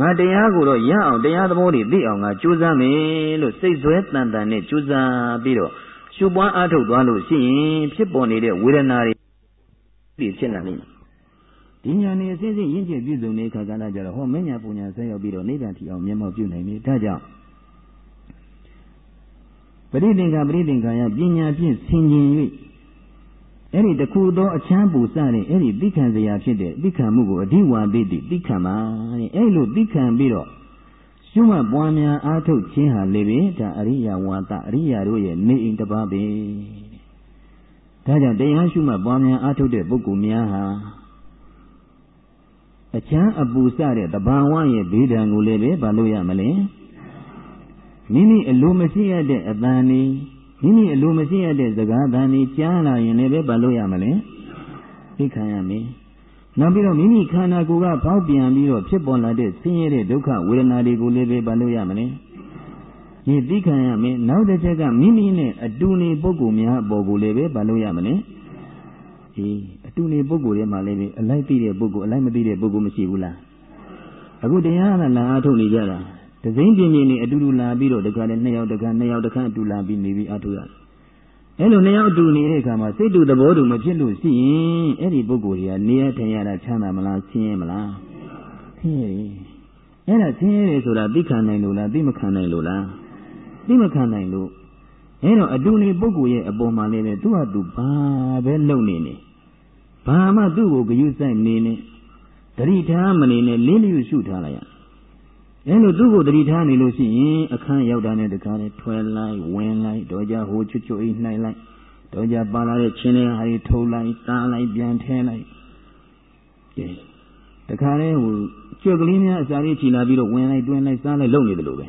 ငါတရားကိုတော့ရအောင်တရားသဘောတွေသိအောင်ငါကြိုးစားမယ်လို့စိတ်ဆွဲတန်တန်နဲ့ကြိုးစားပြီးတော့ရှုပွားအားထုတ်သွားလို့ရှိရင်ဖြစ်ပေါ်နေတဲ့ဝေဒနာတွေဖြစ်လာလိမ့်မယ်ဒီညာနေအစစ်စစ်ရင့်ကျက်ပြည့်စုံတဲ့အခါကလည်းကြတော့ဟောမညာပူညာဆက်ရောက်ပြီးတော့နိဗ္ဗာန်ထီအောင်မျက်မှောက်ပြုနိုင်ပြီဒါကြောင့်ပရိသင်္ခပရိသင်္ခာယပညာဖြင့်ဆင်ခြင်၍ အဲ့ဒီတခုသောအချမ်းပူစတဲ့အဲ့ဒီသိခံစရာဖြစ်တဲ့သိခံမှုကိုအဓိဝါပိတိသိခံပါတဲ့အဲ့လိုသိခံပြီးတော့ရှုမှတ်ပွားများအားထုတ်ခြင်းဟာလေပဲဒါအရိယဝါဒအရိယတို့ရဲ့နေအိမ်တစ်ပါးပဲဒါကြောင့်တရားရှုမှတ်ပွားများအားထုတ်တဲ့ပုဂ္ဂိုလ်များဟာအချမ်းအပူစတဲ့တဘာဝရဲ့ဘေးဒဏ်ကိုလည်းပဲဘာလို့ရမလဲမိမိအလိုမရှိရတဲ့အတန်นี้ မိမိအလိုမရှိရတဲ့စကားတန်นี้ကြားလာရင်လည်းပဲဘာလို့ရမလဲသိခံရမယ်နောက်ပြီးတော့မိမိခန္ဓာကိုယ်ကဖောက်ပြန်ပြီးတော့ဖြစ်ပေါ်လာတဲ့ဆင်းရဲတဲ့ဒုက္ခဝေဒနာတွေကိုလည်းပဲဘာလို့ရမလဲဒီသိခံရမယ်နောက်တစ်ချက်ကမိမိနဲ့အတူနေပုဂ္ဂိုလ်များအပေါ်ကိုလည်းပဲဘာလို့ရမလဲအေးအတူနေပုဂ္ဂိုလ်တွေမှာလည်းပဲအလိုက်သိတဲ့ပုဂ္ဂိုလ်အလိုက်မသိတဲ့ပုဂ္ဂိုလ်မရှိဘူးလားအခုတရားကလာအားထုတ်နေကြတာ တစိမ့်ပြင်းပြင်းနဲ့အတူတူလာပြီးတော့တခါနဲ့နှစ်ယောက်တခါနှစ်ယောက်တခါအတူလာပြီးနေပြီးအားထုတ်ရတယ်အဲ့လိုနှစ်ယောက်အတူနေတဲ့အခါမှာစိတ်တူသဘောတူမဖြစ်လို့ရှိရင်အဲ့ဒီပုဂ္ဂိုလ်ကြီးကနေရထိုင်ရတာချမ်းသာမလားဆင်းရဲမလားဆင်းရဲအဲ့ဒါဆင်းရဲတယ်ဆိုတာသိခံနိုင်လို့လားသိမခံနိုင်လို့လားသိမခံနိုင်လို့အဲ့တော့အတူနေပုဂ္ဂိုလ်ရဲ့အပေါ်မှာလည်းသူ့ဟာသူဘာပဲလုပ်နေနေဘာမှသူ့ကိုဂရုစိုက်နေနေတတိထားမနေနဲ့လင်းလျူရှုထားလိုက်ရ အဲလိုသူ့ကိုတတိထားနေလို့ရှိရင်အခန်းရောက်တာနဲ့တခါနဲ့ထွဲလိုက်ဝင်လိုက်တော့ကြဟိုချွတ်ချွတ်အိနှိုက်လိုက်တော့ကြပါလာတဲ့ချင်းလေးဟာကြီးထုတ်လိုက်တားလိုက်ပြန်ထဲလိုက်ကဲတခါလဲဟိုကြွက်ကလေးများအစာလေးချီလာပြီးတော့ဝင်လိုက်တွင်းလိုက်စားလိုက်လုပ်နေတယ်လို့ပဲ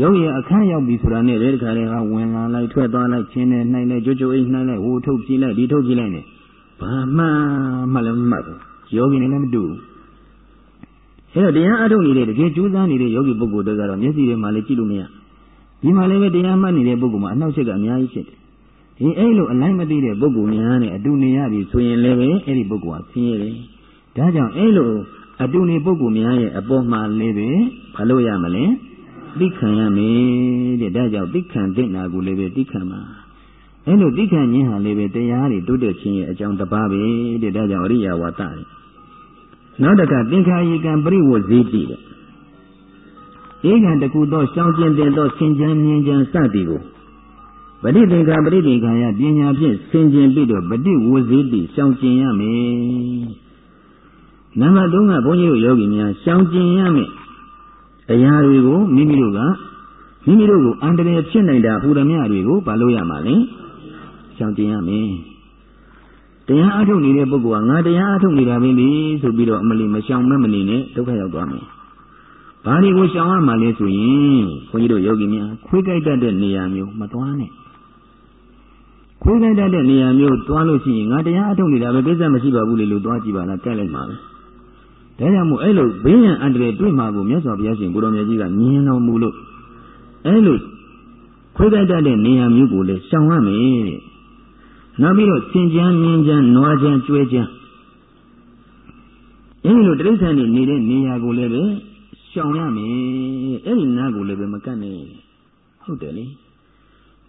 ရုပ်ရအခန်းရောက်ပြီဆိုတာနဲ့တခါလဲဟာဝင်လာလိုက်ထွက်သွားလိုက်ချင်းနဲ့နှိုက်လိုက်ကြွတ်ချွတ်အိနှိုက်လိုက်ဟိုထုတ်ကြည့်လိုက်ဒီထုတ်ကြည့်လိုက်နေဘာမှမလည်းမမှတ်ဘူးယောဂီနဲ့လည်းမတူဘူး အဲ့တော့တရားအထုတ်နေတဲ့တကယ်ကြိုးစားနေတဲ့ယောဂီပုဂ္ဂိုလ်တွေကတော့မျက်စိထဲမှာလည်းကြည့်လို့မရဒီမှာလည်းပဲတရားမှတ်နေတဲ့ပုဂ္ဂိုလ်မှာအနှောက်အယှက်ကအများကြီးဖြစ်တယ်ဒီအဲ့လိုအလိုက်မသိတဲ့ပုဂ္ဂိုလ်များနဲ့အတူနေရပြီဆိုရင်လည်းပဲအဲ့ဒီပုဂ္ဂိုလ်ဟာဆင်းရဲတယ်ဒါကြောင့်အဲ့လိုအတူနေပုဂ္ဂိုလ်များရဲ့အပေါ်မှာလည်းပဲဘာလို့ရမလဲသိခံရမယ်တဲ့ဒါကြောင့်သိခံတဲ့နာကိုလည်းပဲသိခံပါအဲ့လိုသိခံခြင်းဟာလည်းပဲတရားတွေတိုးတက်ခြင်းရဲ့အကြောင်းတစ်ပါးပဲတဲ့ဒါကြောင့်အရိယာဝါဒတယ် နောက်တကသင်္ခါယကံပရိဝဇိတိတဲ့ဧကံတကူသောရှောင်းကျင်တဲ့သောဆင်ခြံမြင်ကြံစသည်ကိုပဋိသင်္ခါပဋိသင်္ခါယပညာဖြင့်ဆင်ခြင်ပြီးတော့ပဋိဝဇိတိရှောင်းကျင်ရမယ်နံပါတ်3ကဘုန်းကြီးတို့ယောဂီများရှောင်းကျင်ရမယ်အရာတွေကိုမိမိတို့ကမိမိတို့ကိုအန္တရာယ်ဖြစ်နိုင်တာဟူသမျှတွေကိုဘာလို့ရမှာလဲရှောင်ကျင်ရမယ် တရားအထုတ်နေတဲ့ပုဂ္ဂိုလ်ကငါတရားအထုတ်နေတာပဲလေဆိုပြီးတော့အမလီမရှောင်မမနေနဲ့ဒုက္ခရောက်သွားမယ်။ဘာတွေကိုရှောင်ရမှာလဲဆိုရင်ဘုန်းကြီးတို့ယောဂီများခွေးကြိုက်တတ်တဲ့နေရာမျိုးမသွားနဲ့။ခွေးကြိုက်တတ်တဲ့နေရာမျိုးသွားလို့ရှိရင်ငါတရားအထုတ်နေတာပဲကိစ္စမရှိပါဘူးလေလို့သွားကြည့်ပါလားကြိုက်လိုက်ပါပဲ။ဒါကြောင့်မို့အဲ့လိုဘေးရန်အန္တရာယ်တွေ့မှာကိုမြတ်စွာဘုရားရှင်ကိုတော်မြတ်ကြီးကမြင်တော်မူလို့အဲ့လိုခွေးကြိုက်တတ်တဲ့နေရာမျိုးကိုလည်းရှောင်ရမယ်တဲ့။ နောက်ပြီးတော့စင်ကြမ်းမြင်းကြမ်းနွားကြမ်းကျွဲကြမ်းအဲဒီလိုတိရစ္ဆာန်တွေနေတဲ့နေရာကိုလည်းပဲရှောင်ရမယ်အဲ့ဒီနားကိုလည်းပဲမကတ်နဲ့ဟုတ်တယ်လေ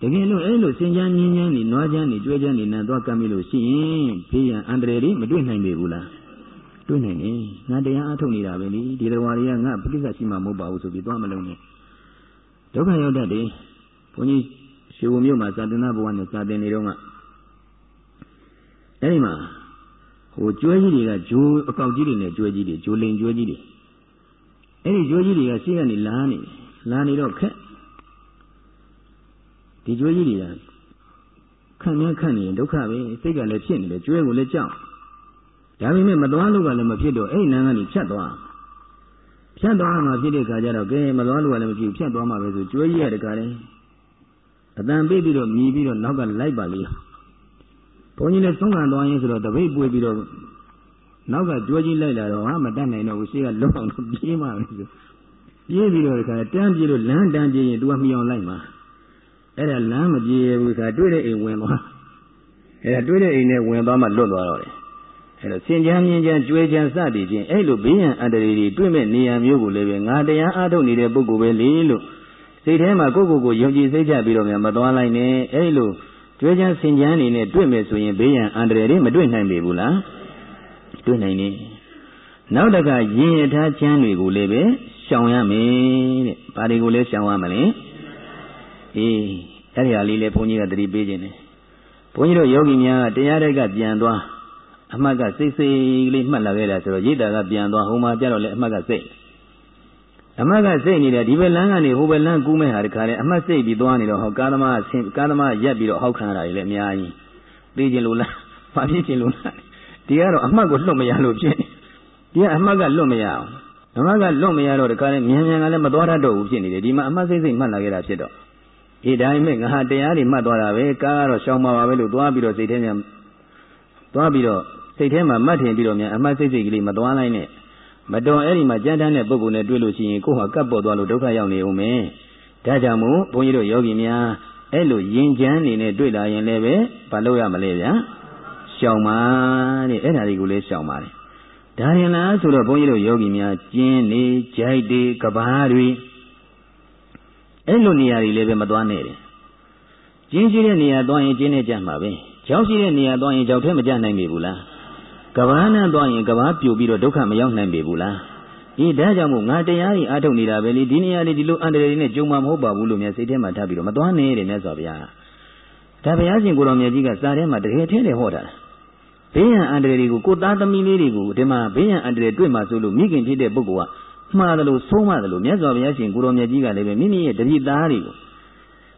တကယ်လို့အဲ့လိုစင်ကြမ်းမြင်းကြမ်းတွေနွားကြမ်းတွေကျွဲကြမ်းတွေနဲ့သွားကမ်းပြီလို့ရှိရင်ဖေးရန်အန္တရာယ်တွေမတွေ့နိုင်ပေဘူးလားတွေ့နိုင်တယ်ငါတရားအထုတ်နေတာပဲလေဒီတော်ဝါတွေကငါပဋိစ္စရှိမှမဟုတ်ပါဘူးဆိုပြီးသွားမလုံးနဲ့ဒုက္ခရောက်တတ်တယ်ဘုန်းကြီးရွှေဘုံမြို့မှာသာသနာဘဝနဲ့စာသင်နေတော့က အဲဒီမှာဟိုကျွဲကြီးတွေကဂျိုးအကောက်ကြီးတွေနဲ့ကျွဲကြီးတွေဂျိုးလိန်ကျွဲကြီးတွေအဲဒီကျွဲကြီးတွေကရှေ့ကနေလာနေလာနေတော့ခက်ဒီကျွဲကြီးတွေကခံနေခံနေဒုက္ခပဲစိတ်ကလည်းဖြစ်နေတယ်ကျွဲကိုလည်းကြောက်ဒါပေမဲ့မသွားလို့ကလည်းမဖြစ်တော့အဲ့နန်းကနေဖြတ်သွားဖြတ်သွားမှဖြစ်တဲ့ခါကျတော့ကဲမသွားလို့လည်းမဖြစ်ဖြတ်သွားမှပဲဆိုကျွေးကြီးရတကားလေအတန်ပေးပြီးတော့မြည်ပြီးတော့နောက်ကလိုက်ပါလေ ဘုန်းကြီးလည်းသုံးခံသွားရင်ဆိုတော့တပိတ်ပွေပြီးတော့နောက်ကကျွေးကြီးလိုက်လာတော့ဟာမတတ်နိုင်တော့ဘူးရှေ့ကလုံးအောင်ပြေးမှပဲဆိုပြေးပြီးတော့ခါတန်းပြေးလို့လမ်းတန်းပြေးရင် तू ကမြောင်လိုက်မှာအဲ့ဒါလမ်းမပြေးဘူးခါတွေ့တဲ့အိမ်ဝင်သွားအဲ့ဒါတွေ့တဲ့အိမ်နဲ့ဝင်သွားမှလွတ်သွားတော့တယ်အဲ့တော့စင်ကြမ်းမြင်ကြမ်းကြွေးကြမ်းစသည်ချင်းအဲ့လိုဘေးရန်အန္တရာယ်တွေတွေ့မဲ့နေရာမျိုးကိုလည်းပဲငါတရားအားထုတ်နေတဲ့ပုဂ္ဂိုလ်ပဲလေလို့စိတ်ထဲမှာကိုယ့်ကိုယ်ကိုယုံကြည်စိတ်ချပြီးတော့များမသွားလိုက်နဲ့အဲ့လို ကြွေးကြမ်းစင်ကြမ်းနေနဲ့တွေ့မဲ့ဆိုရင်ဘေးရန်အန္တရာယ်တွေမတွေ့နိုင်ပေဘူးလားတွေ့နိုင်နေနောက်တကရင်ရထားချမ်းတွေကိုလည်းပဲရှောင်ရမယ်တဲ့ဘာတွေကိုလဲရှောင်ရမလဲအေးအဲ့ဒီဟာလေးလေဘုန်းကြီးကသတိပေးခြင်းတယ်ဘုန်းကြီးတို့ယောဂီများကတရားတိုက်ကပြန်သွားအမှတ်ကစိတ်စိတ်လေးမှတ်လာခဲ့တာဆိုတော့ရိတ်တာကပြန်သွားဟိုမှာကြတော့လေအမှတ်ကစိတ် အမှတ်ကစိတ်နေတယ်ဒီဘက်လမ်းကနေဟိုဘက်လမ်းကူးမဲ့ဟာတခါလေအမှတ်စိတ်ပြီးသွားနေတော့ဟောကာသမားဆင်ကာသမားရက်ပြီးတော့ဟောက်ခံရတာတွေလည်းအများကြီးသိကျင်လို့လားမဖြစ်ကျင်လို့လားဒီကတော့အမှတ်ကိုလွတ်မရလို့ဖြစ်နေဒီကအမှတ်ကလွတ်မရအောင်အမှတ်ကလွတ်မရတော့တခါလေမြန်မြန်ကလည်းမသွားတတ်တော့ဘူးဖြစ်နေတယ်ဒီမှာအမှတ်စိတ်စိတ်မှတ်လာခဲ့တာဖြစ်တော့ဒီတိုင်းမဲ့ငါဟာတရားတွေမှတ်သွားတာပဲကားကတော့ရှောင်းပါပါပဲလို့သွားပြီးတော့စိတ်ထဲမြန်သွားပြီးတော့စိတ်ထဲမှာမှတ်ထင်ပြီးတော့မြန်အမှတ်စိတ်စိတ်ကလေးမသွားနိုင်နဲ့ မတော်အဲ့ဒီမှာကြမ်းတမ်းတဲ့ပုဂ္ဂိုလ်နဲ့တွေ့လို့ရှိရင်ကိုယ်ဟာကပ်ပေါ်သွားလို့ဒုက္ခရောက်နေဦးမယ်ဒါကြောင့်မို့ဘုန်းကြီးတို့ယောဂီများအဲ့လိုယဉ်ချမ်းနေနဲ့တွေ့လာရင်လည်းပဲမလုပ်ရမလဲဗျာရှောင်ပါတဲ့အဲ့ဒါတွေကိုလည်းရှောင်ပါတယ်ဒါရင်လားဆိုတော့ဘုန်းကြီးတို့ယောဂီများကျင်းနေကြိုက်တွေကဘာတွေအဲ့လိုနေရာတွေလည်းပဲမသွားနဲ့တယ်ကျင်းရှိတဲ့နေရာသွားရင်ကျင်းနေကြမှာပဲကြောက်ရှိတဲ့နေရာသွားရင်ကြောက်ထဲမကြနိုင်ပြီဘူးလား ကဘာနဲ့သွားရင်ကဘာပြိုပြီးတော့ဒုက္ခမရောက်နိုင်ပြီဘူးလားဒီဒါကြောင့်မို့ငါတရားကြီးအားထုတ်နေတာပဲလေဒီနေရာလေးဒီလိုအန္တရာယ်တွေနဲ့ကြုံမှာမဟုတ်ပါဘူးလို့များစိတ်ထဲမှာထားပြီးတော့မသွားနဲ့တဲ့မြတ်စွာဘုရားဒါဘုရားရှင်ကိုတော်မြတ်ကြီးကစာထဲမှာတကယ်ထဲတယ်ဟောတာဘေးရန်အန္တရာယ်တွေကိုကိုသားသမီးလေးတွေကိုဒီမှာဘေးရန်အန္တရာယ်တွေ့မှဆိုလို့မိခင်ဖြစ်တဲ့ပုဂ္ဂိုလ်ကမှားတယ်လို့ဆုံးမတယ်လို့မြတ်စွာဘုရားရှင်ကိုတော်မြတ်ကြီးကလည်းပဲမိမိရဲ့တတိသားတွေကို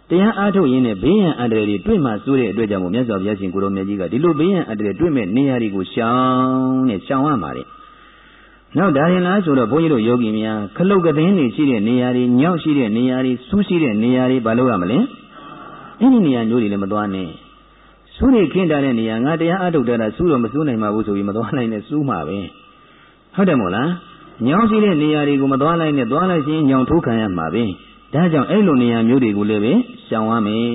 တရားအားထုတ်ရင်းနဲ့ဘေးရန်အန္တရာယ်တွေတွေ့မှစိုးတဲ့အတွက်ကြောင့်မို့မြတ်စွာဘုရားရှင်ကိုတော်မြတ်ကြီးကဒီလိုဘေးရန်အန္တရာယ်တွေ့မဲ့နေရာတွေကိုရှောင်နဲ့ရှောင်ရမှာတဲ့နောက်ဒါရင်လားဆိုတော့ဘုန်းကြီးတို့ယောဂီများခလုတ်ကသင်းတွေရှိတဲ့နေရာတွေညောက်ရှိတဲ့နေရာတွေဆူးရှိတဲ့နေရာတွေဘာလို့ရမလဲအဲ့ဒီနေရာမျိုးတွေလည်းမသွားနဲ့ဆူးနေခင်းတာတဲ့နေရာငါတရားအားထုတ်တာဆူးတော့မဆူးနိုင်ပါဘူးဆိုပြီးမသွားနိုင်နဲ့ဆူးမှာပဲဟုတ်တယ်မို့လားညောင်ရှိတဲ့နေရာတွေကိုမသွားလိုက်နဲ့သွားလိုက်ရင်ညောင်ထိုးခံရမှာပဲ ဒါကြောင့်အဲ့လိုနေရာမျိုးတွေကိုလည်းပဲရှောင်ရမယ်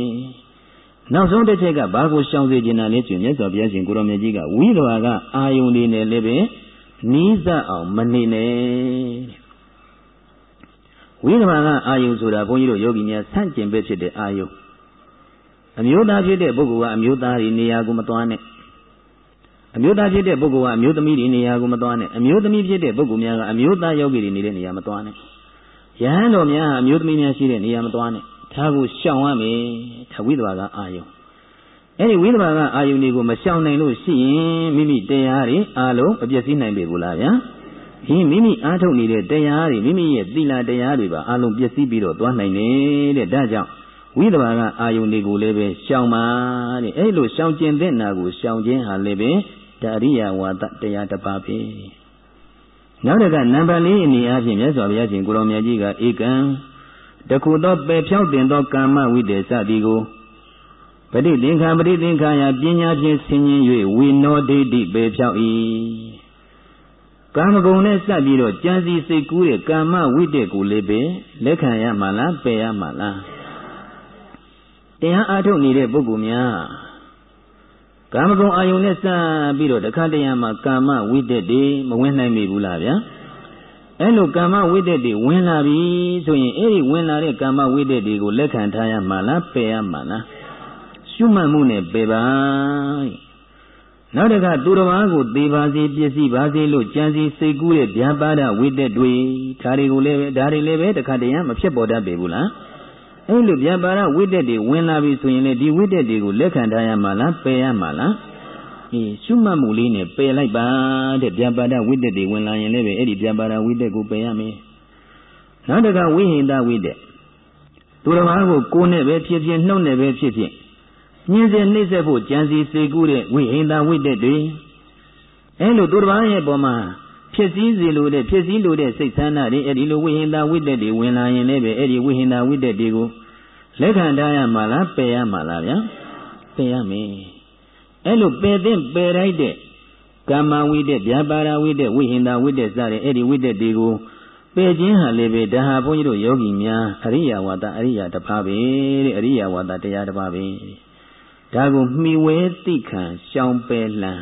နောက်ဆုံးတစ်ချက်ကဘာကိုရှောင်စေချင်တာလဲဆိုရင်မြတ်စွာဘုရားရှင်ကိုရောင်မြတ်ကြီးကဝိဓဝါကအာယုန်နေနဲ့လည်းပဲနီးစပ်အောင်မနေနဲ့ဝိဓဝါကအာယုန်ဆိုတာဘုန်းကြီးတို့ယောဂီများဆန့်ကျင်ဘက်ဖြစ်တဲ့အာယုန်အမျိုးသားဖြစ်တဲ့ပုဂ္ဂိုလ်ကအမျိုးသားတွေနေရာကိုမသွားနဲ့အမျိုးသားဖြစ်တဲ့ပုဂ္ဂိုလ်ကအမျိုးသမီးတွေနေရာကိုမသွားနဲ့အမျိုးသမီးဖြစ်တဲ့ပုဂ္ဂိုလ်များကအမျိုးသားယောဂီတွေနေတဲ့နေရာမသွားနဲ့ ယဟန်တော်များအမျိုးသမီးများရှိတဲ့နေရာမသွားနဲ့ဒါကိုရှောင်ရမယ်ထဝိသဘာကအာယုံအဲ့ဒီဝိသဘာကအာယုံတွေကိုမရှောင်နိုင်လို့ရှိရင်မိမိတရားတွေအလုံးအပြည့်စည်းနိုင်ပြီဘူးလားဗျာဒီမိမိအားထုတ်နေတဲ့တရားတွေမိမိရဲ့သီလတရားတွေပါအလုံးပြည့်စည်ပြီးတော့သွားနိုင်တယ်တဲ့ဒါကြောင့်ဝိသဘာကအာယုန်တွေကိုလည်းပဲရှောင်ပါတဲ့အဲ့လိုရှောင်ကျင်တဲ့နာကိုရှောင်ခြင်းဟာလည်းပဲဒါရိယဝါဒတရားတစ်ပါးပဲ နောက်တကနံပါတ်၄အနေအချင်းမြတ်စွာဘုရားရှင်ကိုရောင်မြတ်ကြီးကဧကံတခုသောပယ်ဖြောက်တင်သောကာမဝိတ္တေစသည်ကိုပဋိသင်္ခာပဋိသင်္ခာယပညာဖြင့်ဆင်ញင်၍ဝိနောဒိဋ္ဌိပယ်ဖြောက်၏ကာမဂုဏ်နဲ့စပ်ပြီးတော့ကြံစီစိတ်ကူးတဲ့ကာမဝိတ္တေကိုလည်းပဲလက်ခံရမှာလားပယ်ရမှာလားတရားအားထုတ်နေတဲ့ပုဂ္ဂိုလ်များ ကာမဂုဏ်အာယုန်နဲ့စပြီးတော့တခါတရံမှာကာမဝိတ္တတွေမဝင်နိုင်ပြီဘူးလားဗျာအဲ့လိုကာမဝိတ္တတွေဝင်လာပြီဆိုရင်အဲ့ဒီဝင်လာတဲ့ကာမဝိတ္တတွေကိုလက်ခံထားရမှာလားပယ်ရမှာလားရှုမှတ်မှုနဲ့ပယ်ပါနောက်တခါသူတော်ဘာကိုသေပါစေပြည့်စည်ပါစေလို့ကြံစီစိတ်ကူးတဲ့ဗျာပါဒဝိတ္တတွေဒါတွေကိုလည်းဒါတွေလည်းပဲတခါတရံမဖြစ်ပေါ်တတ်ပေဘူးလား အဲ့လိုဗျာပါဒဝိတ္တတွေဝင်လာပြီဆိုရင်လေဒီဝိတ္တတွေကိုလက်ခံထားရမှာလားပယ်ရမှာလားအေးရှုမှတ်မှုလေးနဲ့ပယ်လိုက်ပါတဲ့ဗျာပါဒဝိတ္တတွေဝင်လာရင်လည်းပဲအဲ့ဒီဗျာပါဒဝိတ္တကိုပယ်ရမယ်နောက်တကဝိဟိတဝိတ္တသူတော်ဘာကိုကိုယ်နဲ့ပဲဖြစ်ဖြစ်နှုတ်နဲ့ပဲဖြစ်ဖြစ်ညင်းစေနှိမ့်ဆက်ဖို့ကြံစီစေကူးတဲ့ဝိဟိတဝိတ္တတွေအဲ့လိုသူတော်ဘာရဲ့ပုံမှာ ဖြစ်စည်းစေလိုတဲ့ဖြစ်စည်းလိုတဲ့စိတ်ဆန္ဒတွေအဲ့ဒီလိုဝိဟင်္တာဝိတ္တတွေဝင်လာရင်လည်းပဲအဲ့ဒီဝိဟင်္တာဝိတ္တတွေကိုလက်ခံထားရမှာလားပယ်ရမှာလားဗျာပယ်ရမယ်အဲ့လိုပယ်တဲ့ပယ်လိုက်တဲ့ကာမဝိတ္တဗျာပါရဝိတ္တဝိဟင်္တာဝိတ္တစတဲ့အဲ့ဒီဝိတ္တတွေကိုပယ်ခြင်းဟာလည်းပဲဒါဟာဘုန်းကြီးတို့ယောဂီများအရိယာဝါဒအရိယာတစ်ပါးပဲတဲ့အရိယာဝါဒတရားတစ်ပါးပဲဒါကိုမှီဝဲသိခံရှောင်ပယ်လံ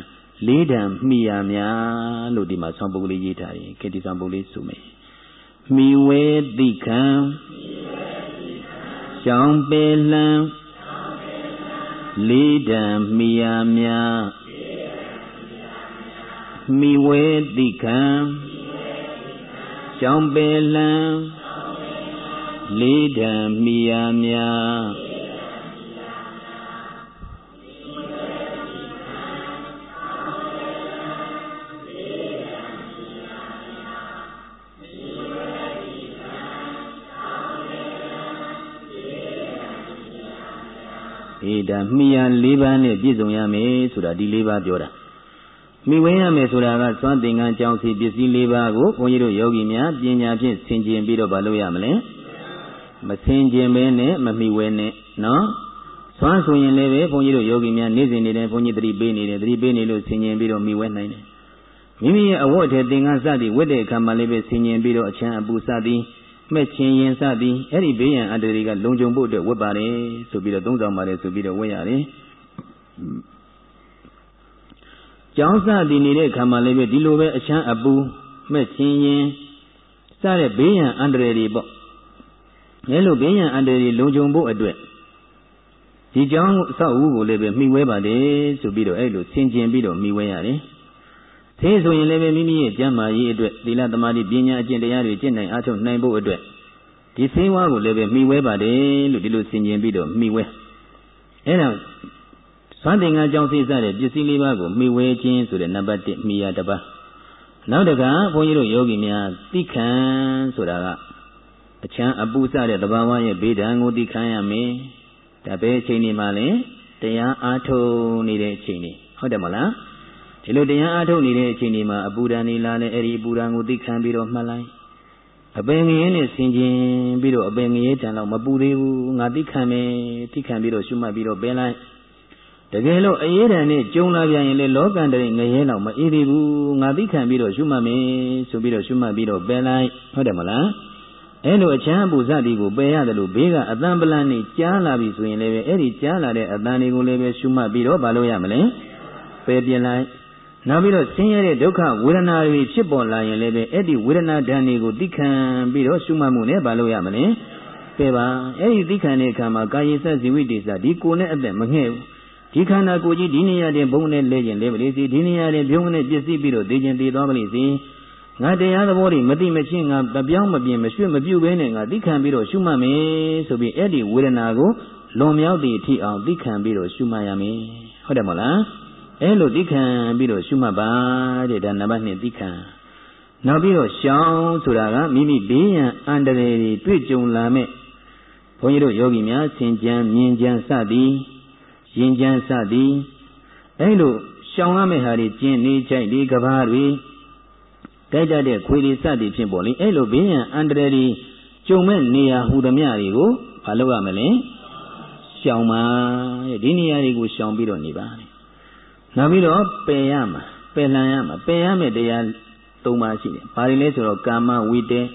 လေးတံမှီရများလို့ဒီမှာဆောင်းပုဂ္ဂလေးရေးထားတယ်ခေတ္တဆောင်းပုဂ္ဂလေးဆိုမယ်မှီဝဲသိခံရှောင်ပယ်လံလေးတံမှီရများမှီဝဲသိခံကြောင်းပယ်လံလေးတံမိယာများ အေးဒါမိယာ၄ပါးနဲ့ပြည့်စုံရမယ်ဆိုတာဒီ၄ပါးပြောတာမိဝဲရမယ်ဆိုတာကသွမ်းသင်္ကန်းကြောင်းစီပစ္စည်း၄ပါးကိုဘုန်းကြီးတို့ယောဂီများပညာဖြင့်ဆင်ခြင်ပြီးတော့မလုပ်ရမလဲမဆင်ခြင်ဘဲနဲ့မမိဝဲနဲ့နော်သွမ်းဆိုရင်လည်းပဲဘုန်းကြီးတို့ယောဂီများနေ့စဉ်နေ့တိုင်းဘုန်းကြီးသတိပေးနေတယ်သတိပေးနေလို့ဆင်ခြင်ပြီးတော့မိဝဲနိုင်တယ်မိမိရဲ့အဝတ်ထဲသင်္ကန်းစသည်ဝတ်တဲ့အခါမှာလည်းပဲဆင်ခြင်ပြီးတော့အချမ်းအပူစသည် မဲ့ချင်းရင်စသည်အဲ့ဒီဘေးရန်အတ္တတွေကလုံခြုံဖို့အတွက်ဝတ်ပါတယ်ဆိုပြီးတော့သုံးဆောင်ပါတယ်ဆိုပြီးတော့ဝတ်ရတယ်ကျောင်းစတည်နေတဲ့ခါမှလည်းပဲဒီလိုပဲအချမ်းအပူမဲ့ချင်းရင်စတဲ့ဘေးရန်အန္တရာယ်တွေပေါ့အဲလိုဘေးရန်အန္တရာယ်တွေလုံခြုံဖို့အတွက်ဒီကျောင်းအဆောက်အဦကိုလည်းပဲမှီဝဲပါတယ်ဆိုပြီးတော့အဲ့လိုဆင်ခြင်ပြီးတော့မှီဝဲရတယ် သေးဆိုရင်လည်းပဲမိမိရဲ့ကျမ်းမာရေးအတွက်သီလသမာဓိပညာအကျင့်တရားတွေကျင့်နိုင်အားထုတ်နိုင်ဖို့အတွက်ဒီစေဝါကိုလည်းပဲမှီဝဲပါတယ်လို့ဒီလိုဆင်ခြင်ပြီးတော့မှီဝဲအဲ့ဒါသွမ်းသင်္ကန်းကြောင့်စိတ်စတဲ့ပစ္စည်းလေးပါးကိုမှီဝဲခြင်းဆိုတဲ့နံပါတ်1မိယာတစ်ပါးနောက်တကဘုန်းကြီးတို့ယောဂီများသိခံဆိုတာကအချမ်းအပူစတဲ့တဘာဝရဲ့ဘေးဒဏ်ကိုသိခံရမယ်ဒါပဲအချိန်ဒီမှာလဲတရားအားထုတ်နေတဲ့အချိန်ဒီဟုတ်တယ်မလား ဒီလိုတရားအားထုတ်နေတဲ့အချိန်ဒီမှာအပူဒဏ်နေလာလဲအဲ့ဒီအပူဒဏ်ကိုသိခံပြီးတော့မှတ်လိုက်အပင်ငရဲနဲ့ဆင်ကျင်ပြီးတော့အပင်ငရဲတန်တော့မပူသေးဘူးငါသိခံမယ်သိခံပြီးတော့ရှုမှတ်ပြီးတော့ပင်လိုက်တကယ်လို့အေးဒဏ်နဲ့ကြုံလာပြန်ရင်လေလောကန္တရိငရဲတော့မအေးသေးဘူးငါသိခံပြီးတော့ရှုမှတ်မယ်ဆိုပြီးတော့ရှုမှတ်ပြီးတော့ပယ်လိုက်ဟုတ်တယ်မလားအဲ့လိုအချမ်းပူဇတ်ဒီကိုပယ်ရတယ်လို့ဘေးကအတန်ပလန်နေကြားလာပြီဆိုရင်လည်းပဲအဲ့ဒီကြားလာတဲ့အတန်တွေကိုလည်းပဲရှုမှတ်ပြီးတော့မလုပ်ရမလဲပယ်ပြလိုက် နောက်ပြီးတော့ဆင်းရဲတဲ့ဒုက္ခဝေဒနာတွေဖြစ်ပေါ်လာရင်လည်းပဲအဲ့ဒီဝေဒနာဓာတ်တွေကိုသိခံပြီးတော့ရှုမှတ်မှုနဲ့မလုပ်ရမလဲပယ်ပါအဲ့ဒီသိခံတဲ့အခါမှာကာယစဇီဝိတေသဒီကိုယ်နဲ့အသက်မငဲ့ဘူးဒီခန္ဓာကိုယ်ကြီးဒီနေရာတင်ဘုံနဲ့လဲခြင်းလဲပါလေစီဒီနေရာတင်ပြုံးနဲ့ပြည့်စည်ပြီးတော့သိခြင်းသိသွားပါလေစီငါတရားသဘောတွေမသိမချင်းငါမပြောင်းမပြင်းမရွှေ့မပြုတ်ဘဲနဲ့ငါသိခံပြီးတော့ရှုမှတ်မယ်ဆိုပြီးအဲ့ဒီဝေဒနာကိုလွန်မြောက်သည့်အထိအောင်သိခံပြီးတော့ရှုမှတ်ရမယ်ဟုတ်တယ်မဟုတ်လား အဲ့လိုသိခံပြီးတော့ရှုမှတ်ပါတဲ့ဒါနံပါတ်2သိခံနောက်ပြီးတော့ရှောင်းဆိုတာကမိမိဘေးရန်အန္တရာယ်တွေတွေ့ကြုံလာမဲ့ဘုန်းကြီးတို့ယောဂီများဆင်ကြံမြင်ကြံစသည်ရင်ကြမ်းစသည်အဲလိုရှောင်ရမယ့်ဟာတွေကျင်းနေချိုက်ဒီကဘာတွေတိုက်တတ်တဲ့ခွေတွေစသည်ဖြင့်ပေါ့လေအဲလိုဘေးရန်အန္တရာယ်တွေကြုံမဲ့နေရာဟူသည်များတွေကိုမလုပ်ရမလဲရှောင်ပါဒီနေရာတွေကိုရှောင်ပြီးတော့နေပါ နောက်ပြီးတော့ပယ်ရမှာပယ်လှန်ရမှာပယ်ရမယ့်တရား၃ပါးရှိတယ်။ဘာတွေလဲဆိုတော့ကာမဝိတေ၊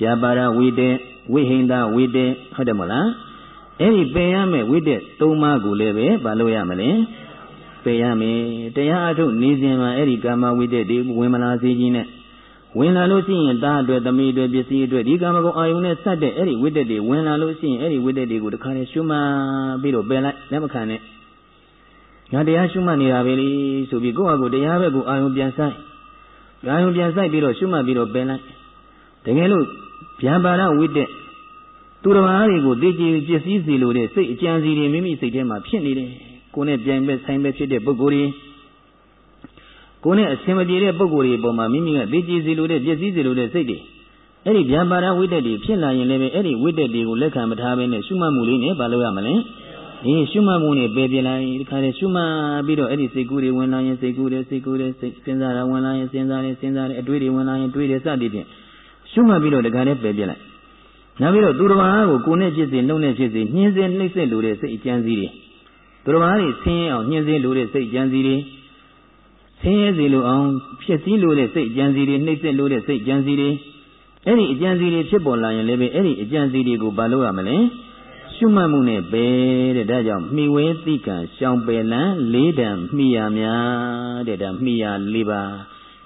ဗျာပါဒဝိတေ၊ဝိဟိန္ဒဝိတေဟုတ်တယ်မလား။အဲ့ဒီပယ်ရမယ်ဝိတက်သုံးပါးကိုလည်းပဲမလုပ်ရမလဲပယ်ရမယ်တရားအထုတ်နေစဉ်မှာအဲ့ဒီကာမဝိတက်တွေဝင်မလာစေခြင်းနဲ့ဝင်လာလို့ရှိရင်တားအတွက်သမီးအတွက်ပစ္စည်းအတွက်ဒီကာမဂုဏ်အာယုန်နဲ့ဆက်တဲ့အဲ့ဒီဝိတက်တွေဝင်လာလို့ရှိရင်အဲ့ဒီဝိတက်တွေကိုတခါတည်းရှုမှတ်ပြီးတော့ပယ်လိုက်လက်မခံနဲ့ ငါတရားရှုမှတ်နေတာပဲလေဆိုပြီးကိုယ့်အကူတရားဘက်ကိုအာယုန်ပြန်ဆိုင်အာယုန်ပြန်ဆိုင်ပြီးတော့ရှုမှတ်ပြီးတော့ပယ်လိုက်တကယ်လို့ဗျာပါဒဝိတက်သူတော်ဘာတွေကိုသိကြည်ပစ္စည်းစီလို့တဲ့စိတ်အကြံစီတွေမိမိစိတ်ထဲမှာဖြစ်နေတယ်ကိုယ်နဲ့ပြိုင်ပဲဆိုင်ပဲဖြစ်တဲ့ပုဂ္ဂိုလ်တွေကိုယ်နဲ့အဆင်မပြေတဲ့ပုဂ္ဂိုလ်တွေအပေါ်မှာမိမိကသိကြည်စီလို့တဲ့ပစ္စည်းစီလို့တဲ့စိတ်တွေအဲ့ဒီဗျာပါဒဝိတ္တတွေဖြစ်လာရင်လည်းပဲအဲ့ဒီဝိတ္တတွေကိုလက်ခံမထားဘဲနဲ့ရှုမှတ်မှုလေးနဲ့မလုပ်ရမလဲ အေးရှုမှတ်မှုနဲ့ပယ်ပြလိုက်ဒီခါလေရှုမှတ်ပြီးတော့အဲ့ဒီစိတ်ကူးတွေဝင်လာရင်စိတ်ကူးတယ်စိတ်ကူးတယ်စိတ်စဉ်းစားတာဝင်လာရင်စဉ်းစားတယ်စဉ်းစားတယ်အတွေးတွေဝင်လာရင်တွေးတယ်စသည်ဖြင့်ရှုမှတ်ပြီးတော့ဒီခါလေပယ်ပြလိုက်နောက်ပြီးတော့သူတော်ဘာကိုကိုယ်နဲ့ဖြစ်စေနှုတ်နဲ့ဖြစ်စေညှင်းစေနှိမ့်ဆက်လို့တဲ့စိတ်အကျဉ်းစည်းတွေသူတော်ဘာတွေဆင်းရဲအောင်ညှင်းစေလို့တဲ့စိတ်အကျဉ်းစည်းတွေဆင်းရဲစေလို့အောင်ဖြစ်စည်းလို့တဲ့စိတ်အကျဉ်းစည်းတွေနှိမ့်ဆက်လို့တဲ့စိတ်အကျဉ်းစည်းတွေအဲ့ဒီအကျဉ်းစည်းတွေဖြစ်ပေါ်လာရင်လည်းပဲအဲ့ဒီအကျဉ်းစည်းတွေကိုဘာလို့ရမလဲ ရှုမှတ်မှုနဲ့ပဲတဲ့ဒါကြောင့်မိဝဲတိကံရှောင်ပယ်လံလေးတံမိယာများတဲ့ဒါမိယာ၄ပါး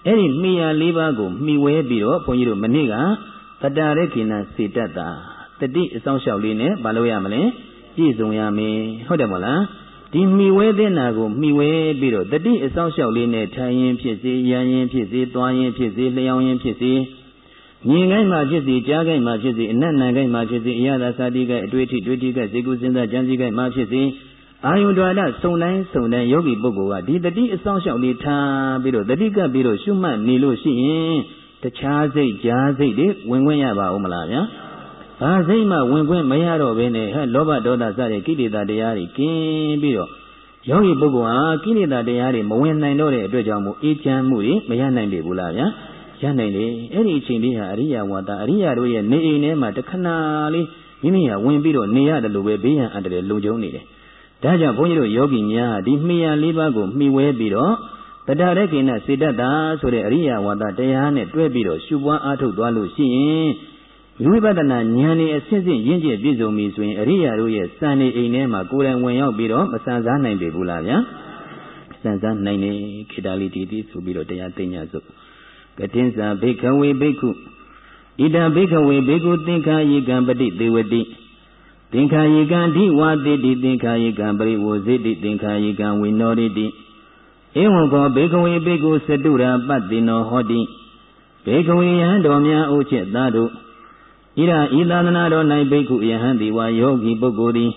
အဲ့ဒီမိယာ၄ပါးကိုမိဝဲပြီးတော့ဘုန်းကြီးတို့မနေ့ကတတရခိဏစေတတ်တာတတိအဆောင်လျှောက်လေးနဲ့ဘာလို့ရမလဲပြည့်စုံရမယ်ဟုတ်တယ်မလားဒီမိဝဲတဲ့နာကိုမိဝဲပြီးတော့တတိအဆောင်လျှောက်လေးနဲ့ထိုင်ရင်ဖြစ်စေရန်ရင်ဖြစ်စေသွားရင်ဖြစ်စေလျှောင်းရင်ဖြစ်စေ မြင်ကိုင်းမှာဖြစ်စေကြားကိုင်းမှာဖြစ်စေအနတ်နံကိုင်းမှာဖြစ်စေအရသာစာတိကိုင်းအတွေ့အထိတွေ့ထိကိုင်းစေကုစဉ်းစားကြံစည်ကိုင်းမှာဖြစ်စေအာယုဒွါဒစုံတိုင်းစုံတိုင်းယောဂီပုဂ္ဂိုလ်ကဒီတတိအဆောင်လျှောက်လေးထားပြီးတော့တတိကပ်ပြီးတော့ရှုမှတ်နေလို့ရှိရင်တခြားစိတ်ကြားစိတ်တွေဝင်ခွင့်ရပါဦးမလားဗျာဘာစိတ်မှဝင်ခွင့်မရတော့ဘဲနဲ့ဟဲ့လောဘဒေါသစတဲ့ကိလေသာတရားတွေကင်းပြီးတော့ယောဂီပုဂ္ဂိုလ်ဟာကိလေသာတရားတွေမဝင်နိုင်တော့တဲ့အတွက်ကြောင့်မို့အေးချမ်းမှုတွေမရနိုင်ပြီဘူးလားဗျာ ရနိုင်တယ်အဲ့ဒီအချိန်လေးဟာအရိယာဝါဒအရိယာတို့ရဲ့နေအိမ်ထဲမှာတခဏလေးမိမိဟာဝင်ပြီးတော့နေရတယ်လို့ပဲဘေးရန်အန္တရာယ်လုံခြုံနေတယ်ဒါကြောင့်ဘုန်းကြီးတို့ယောဂီများဒီမှီရလေးပါးကိုမှီဝဲပြီးတော့တတရကိဏစေတတ်တာဆိုတဲ့အရိယာဝါဒတရားနဲ့တွဲပြီးတော့ရှုပွားအားထုတ်သွားလို့ရှိရင်ဝိပဿနာဉာဏ်နဲ့အစစ်စစ်ရင့်ကျက်ပြည့်စုံပြီဆိုရင်အရိယာတို့ရဲ့စံနေအိမ်ထဲမှာကိုယ်တိုင်ဝင်ရောက်ပြီးတော့မဆန်စားနိုင်ပြီဘူးလားဗျာဆန်စားနိုင်နေခိတာလီတီတီဆိုပြီးတော့တရားသိညာစု ကတင်္စာဘိခဝေဘိက္ခုဣဒံဘိခဝေဘိက္ခုသင်္ခာယိကံပတိသေဝတိသင်္ခာယိကံဓိဝါတိတိသင်္ခာယိကံပရိဝဇိတိသင်္ခာယိကံဝိနောရိတိဧဝံကောဘေကဝေဘေကုသတုရာပတ္တိနောဟောတိဘေကဝေယံတော်များဥချက်သားတို့ဣရာဤသာသနာတော်၌ဘေကုယဟန်တိဝါယောဂီပုဂ္ဂိုလ်သည်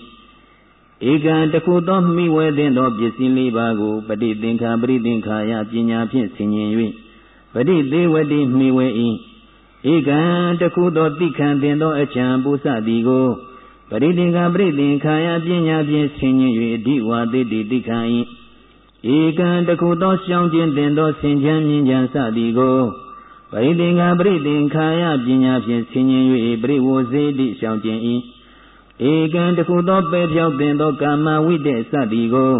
ဧကံတခုသောမိဝဲသင်သောပစ္စည်းလေးပါးကိုပฏิသင်္ခာပရိသင်္ခာယပညာဖြင့်ဆင်ញင်၍ ပฏิသေးဝတိမိဝဲ၏ဧကံတခုသောတိခံသင်သောအချံပူစသည်ကိုပရိသင်္ခာပရိသင်္ခာယပညာဖြင့်ဆင်ញင်၍အဓိဝါတိတိတိခံ၏ဧကံတခုသောရှောင်းခြင်းတင်သောဆင်ခြံမြင်ကြံစသည်ကိုပရိသင်္ခာပရိသင်္ခာယပညာဖြင့်ဆင်ញင်၍ပရိဝဇေတိရှောင်းခြင်း၏ဧကံတခုသောပဲဖြောက်တင်သောကာမဝိတ္တစသည်ကို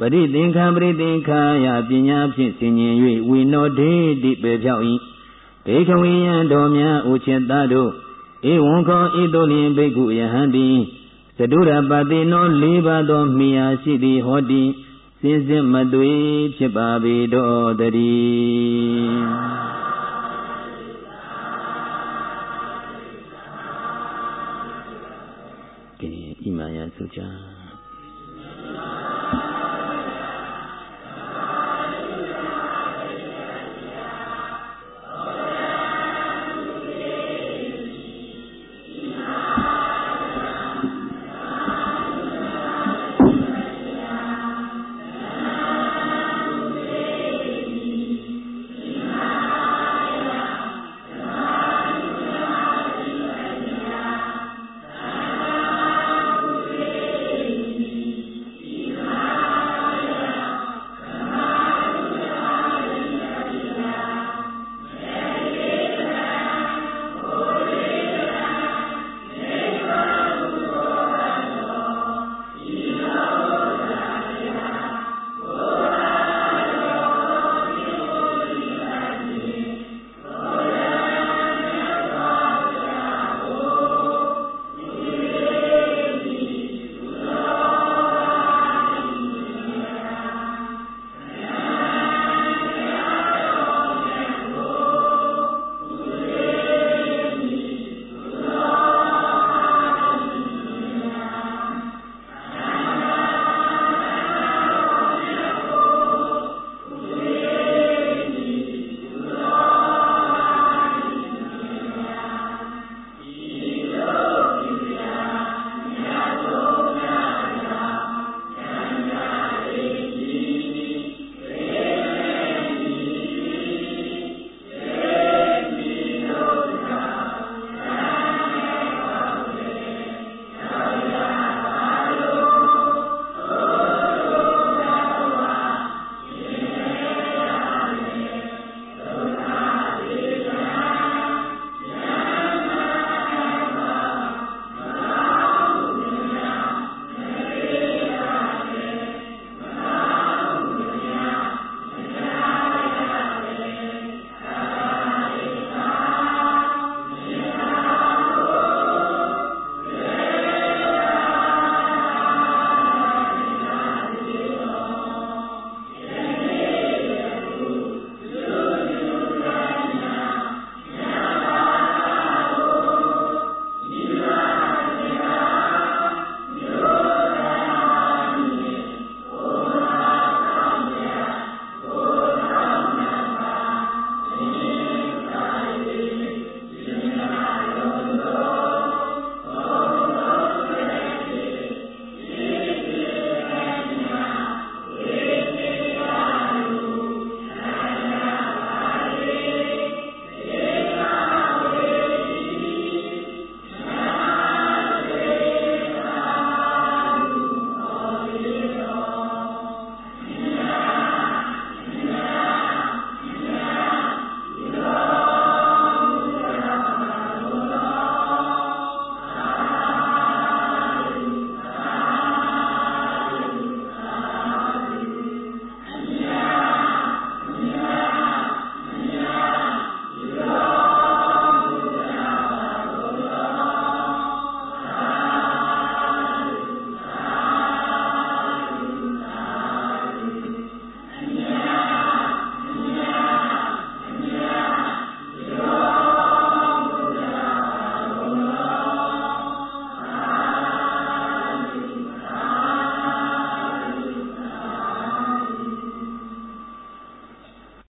ပရိသင်္ခာပရိသင်္ခာယပညာဖြင့်ဆင်ញင်၍ဝိနောဒေတိပဲဖြောက်၏ဘေခဝေယံတော်များဥချက်သားတို့ဧဝံခောဣတုလျင်ဘိက္ခုယဟံတိသတုရပတိနောလေးပါသောမိယာရှိသည်ဟောတိစင်စစ်မသွေဖြစ်ပါပေတော်တည်းကဲဣမာယသုချာ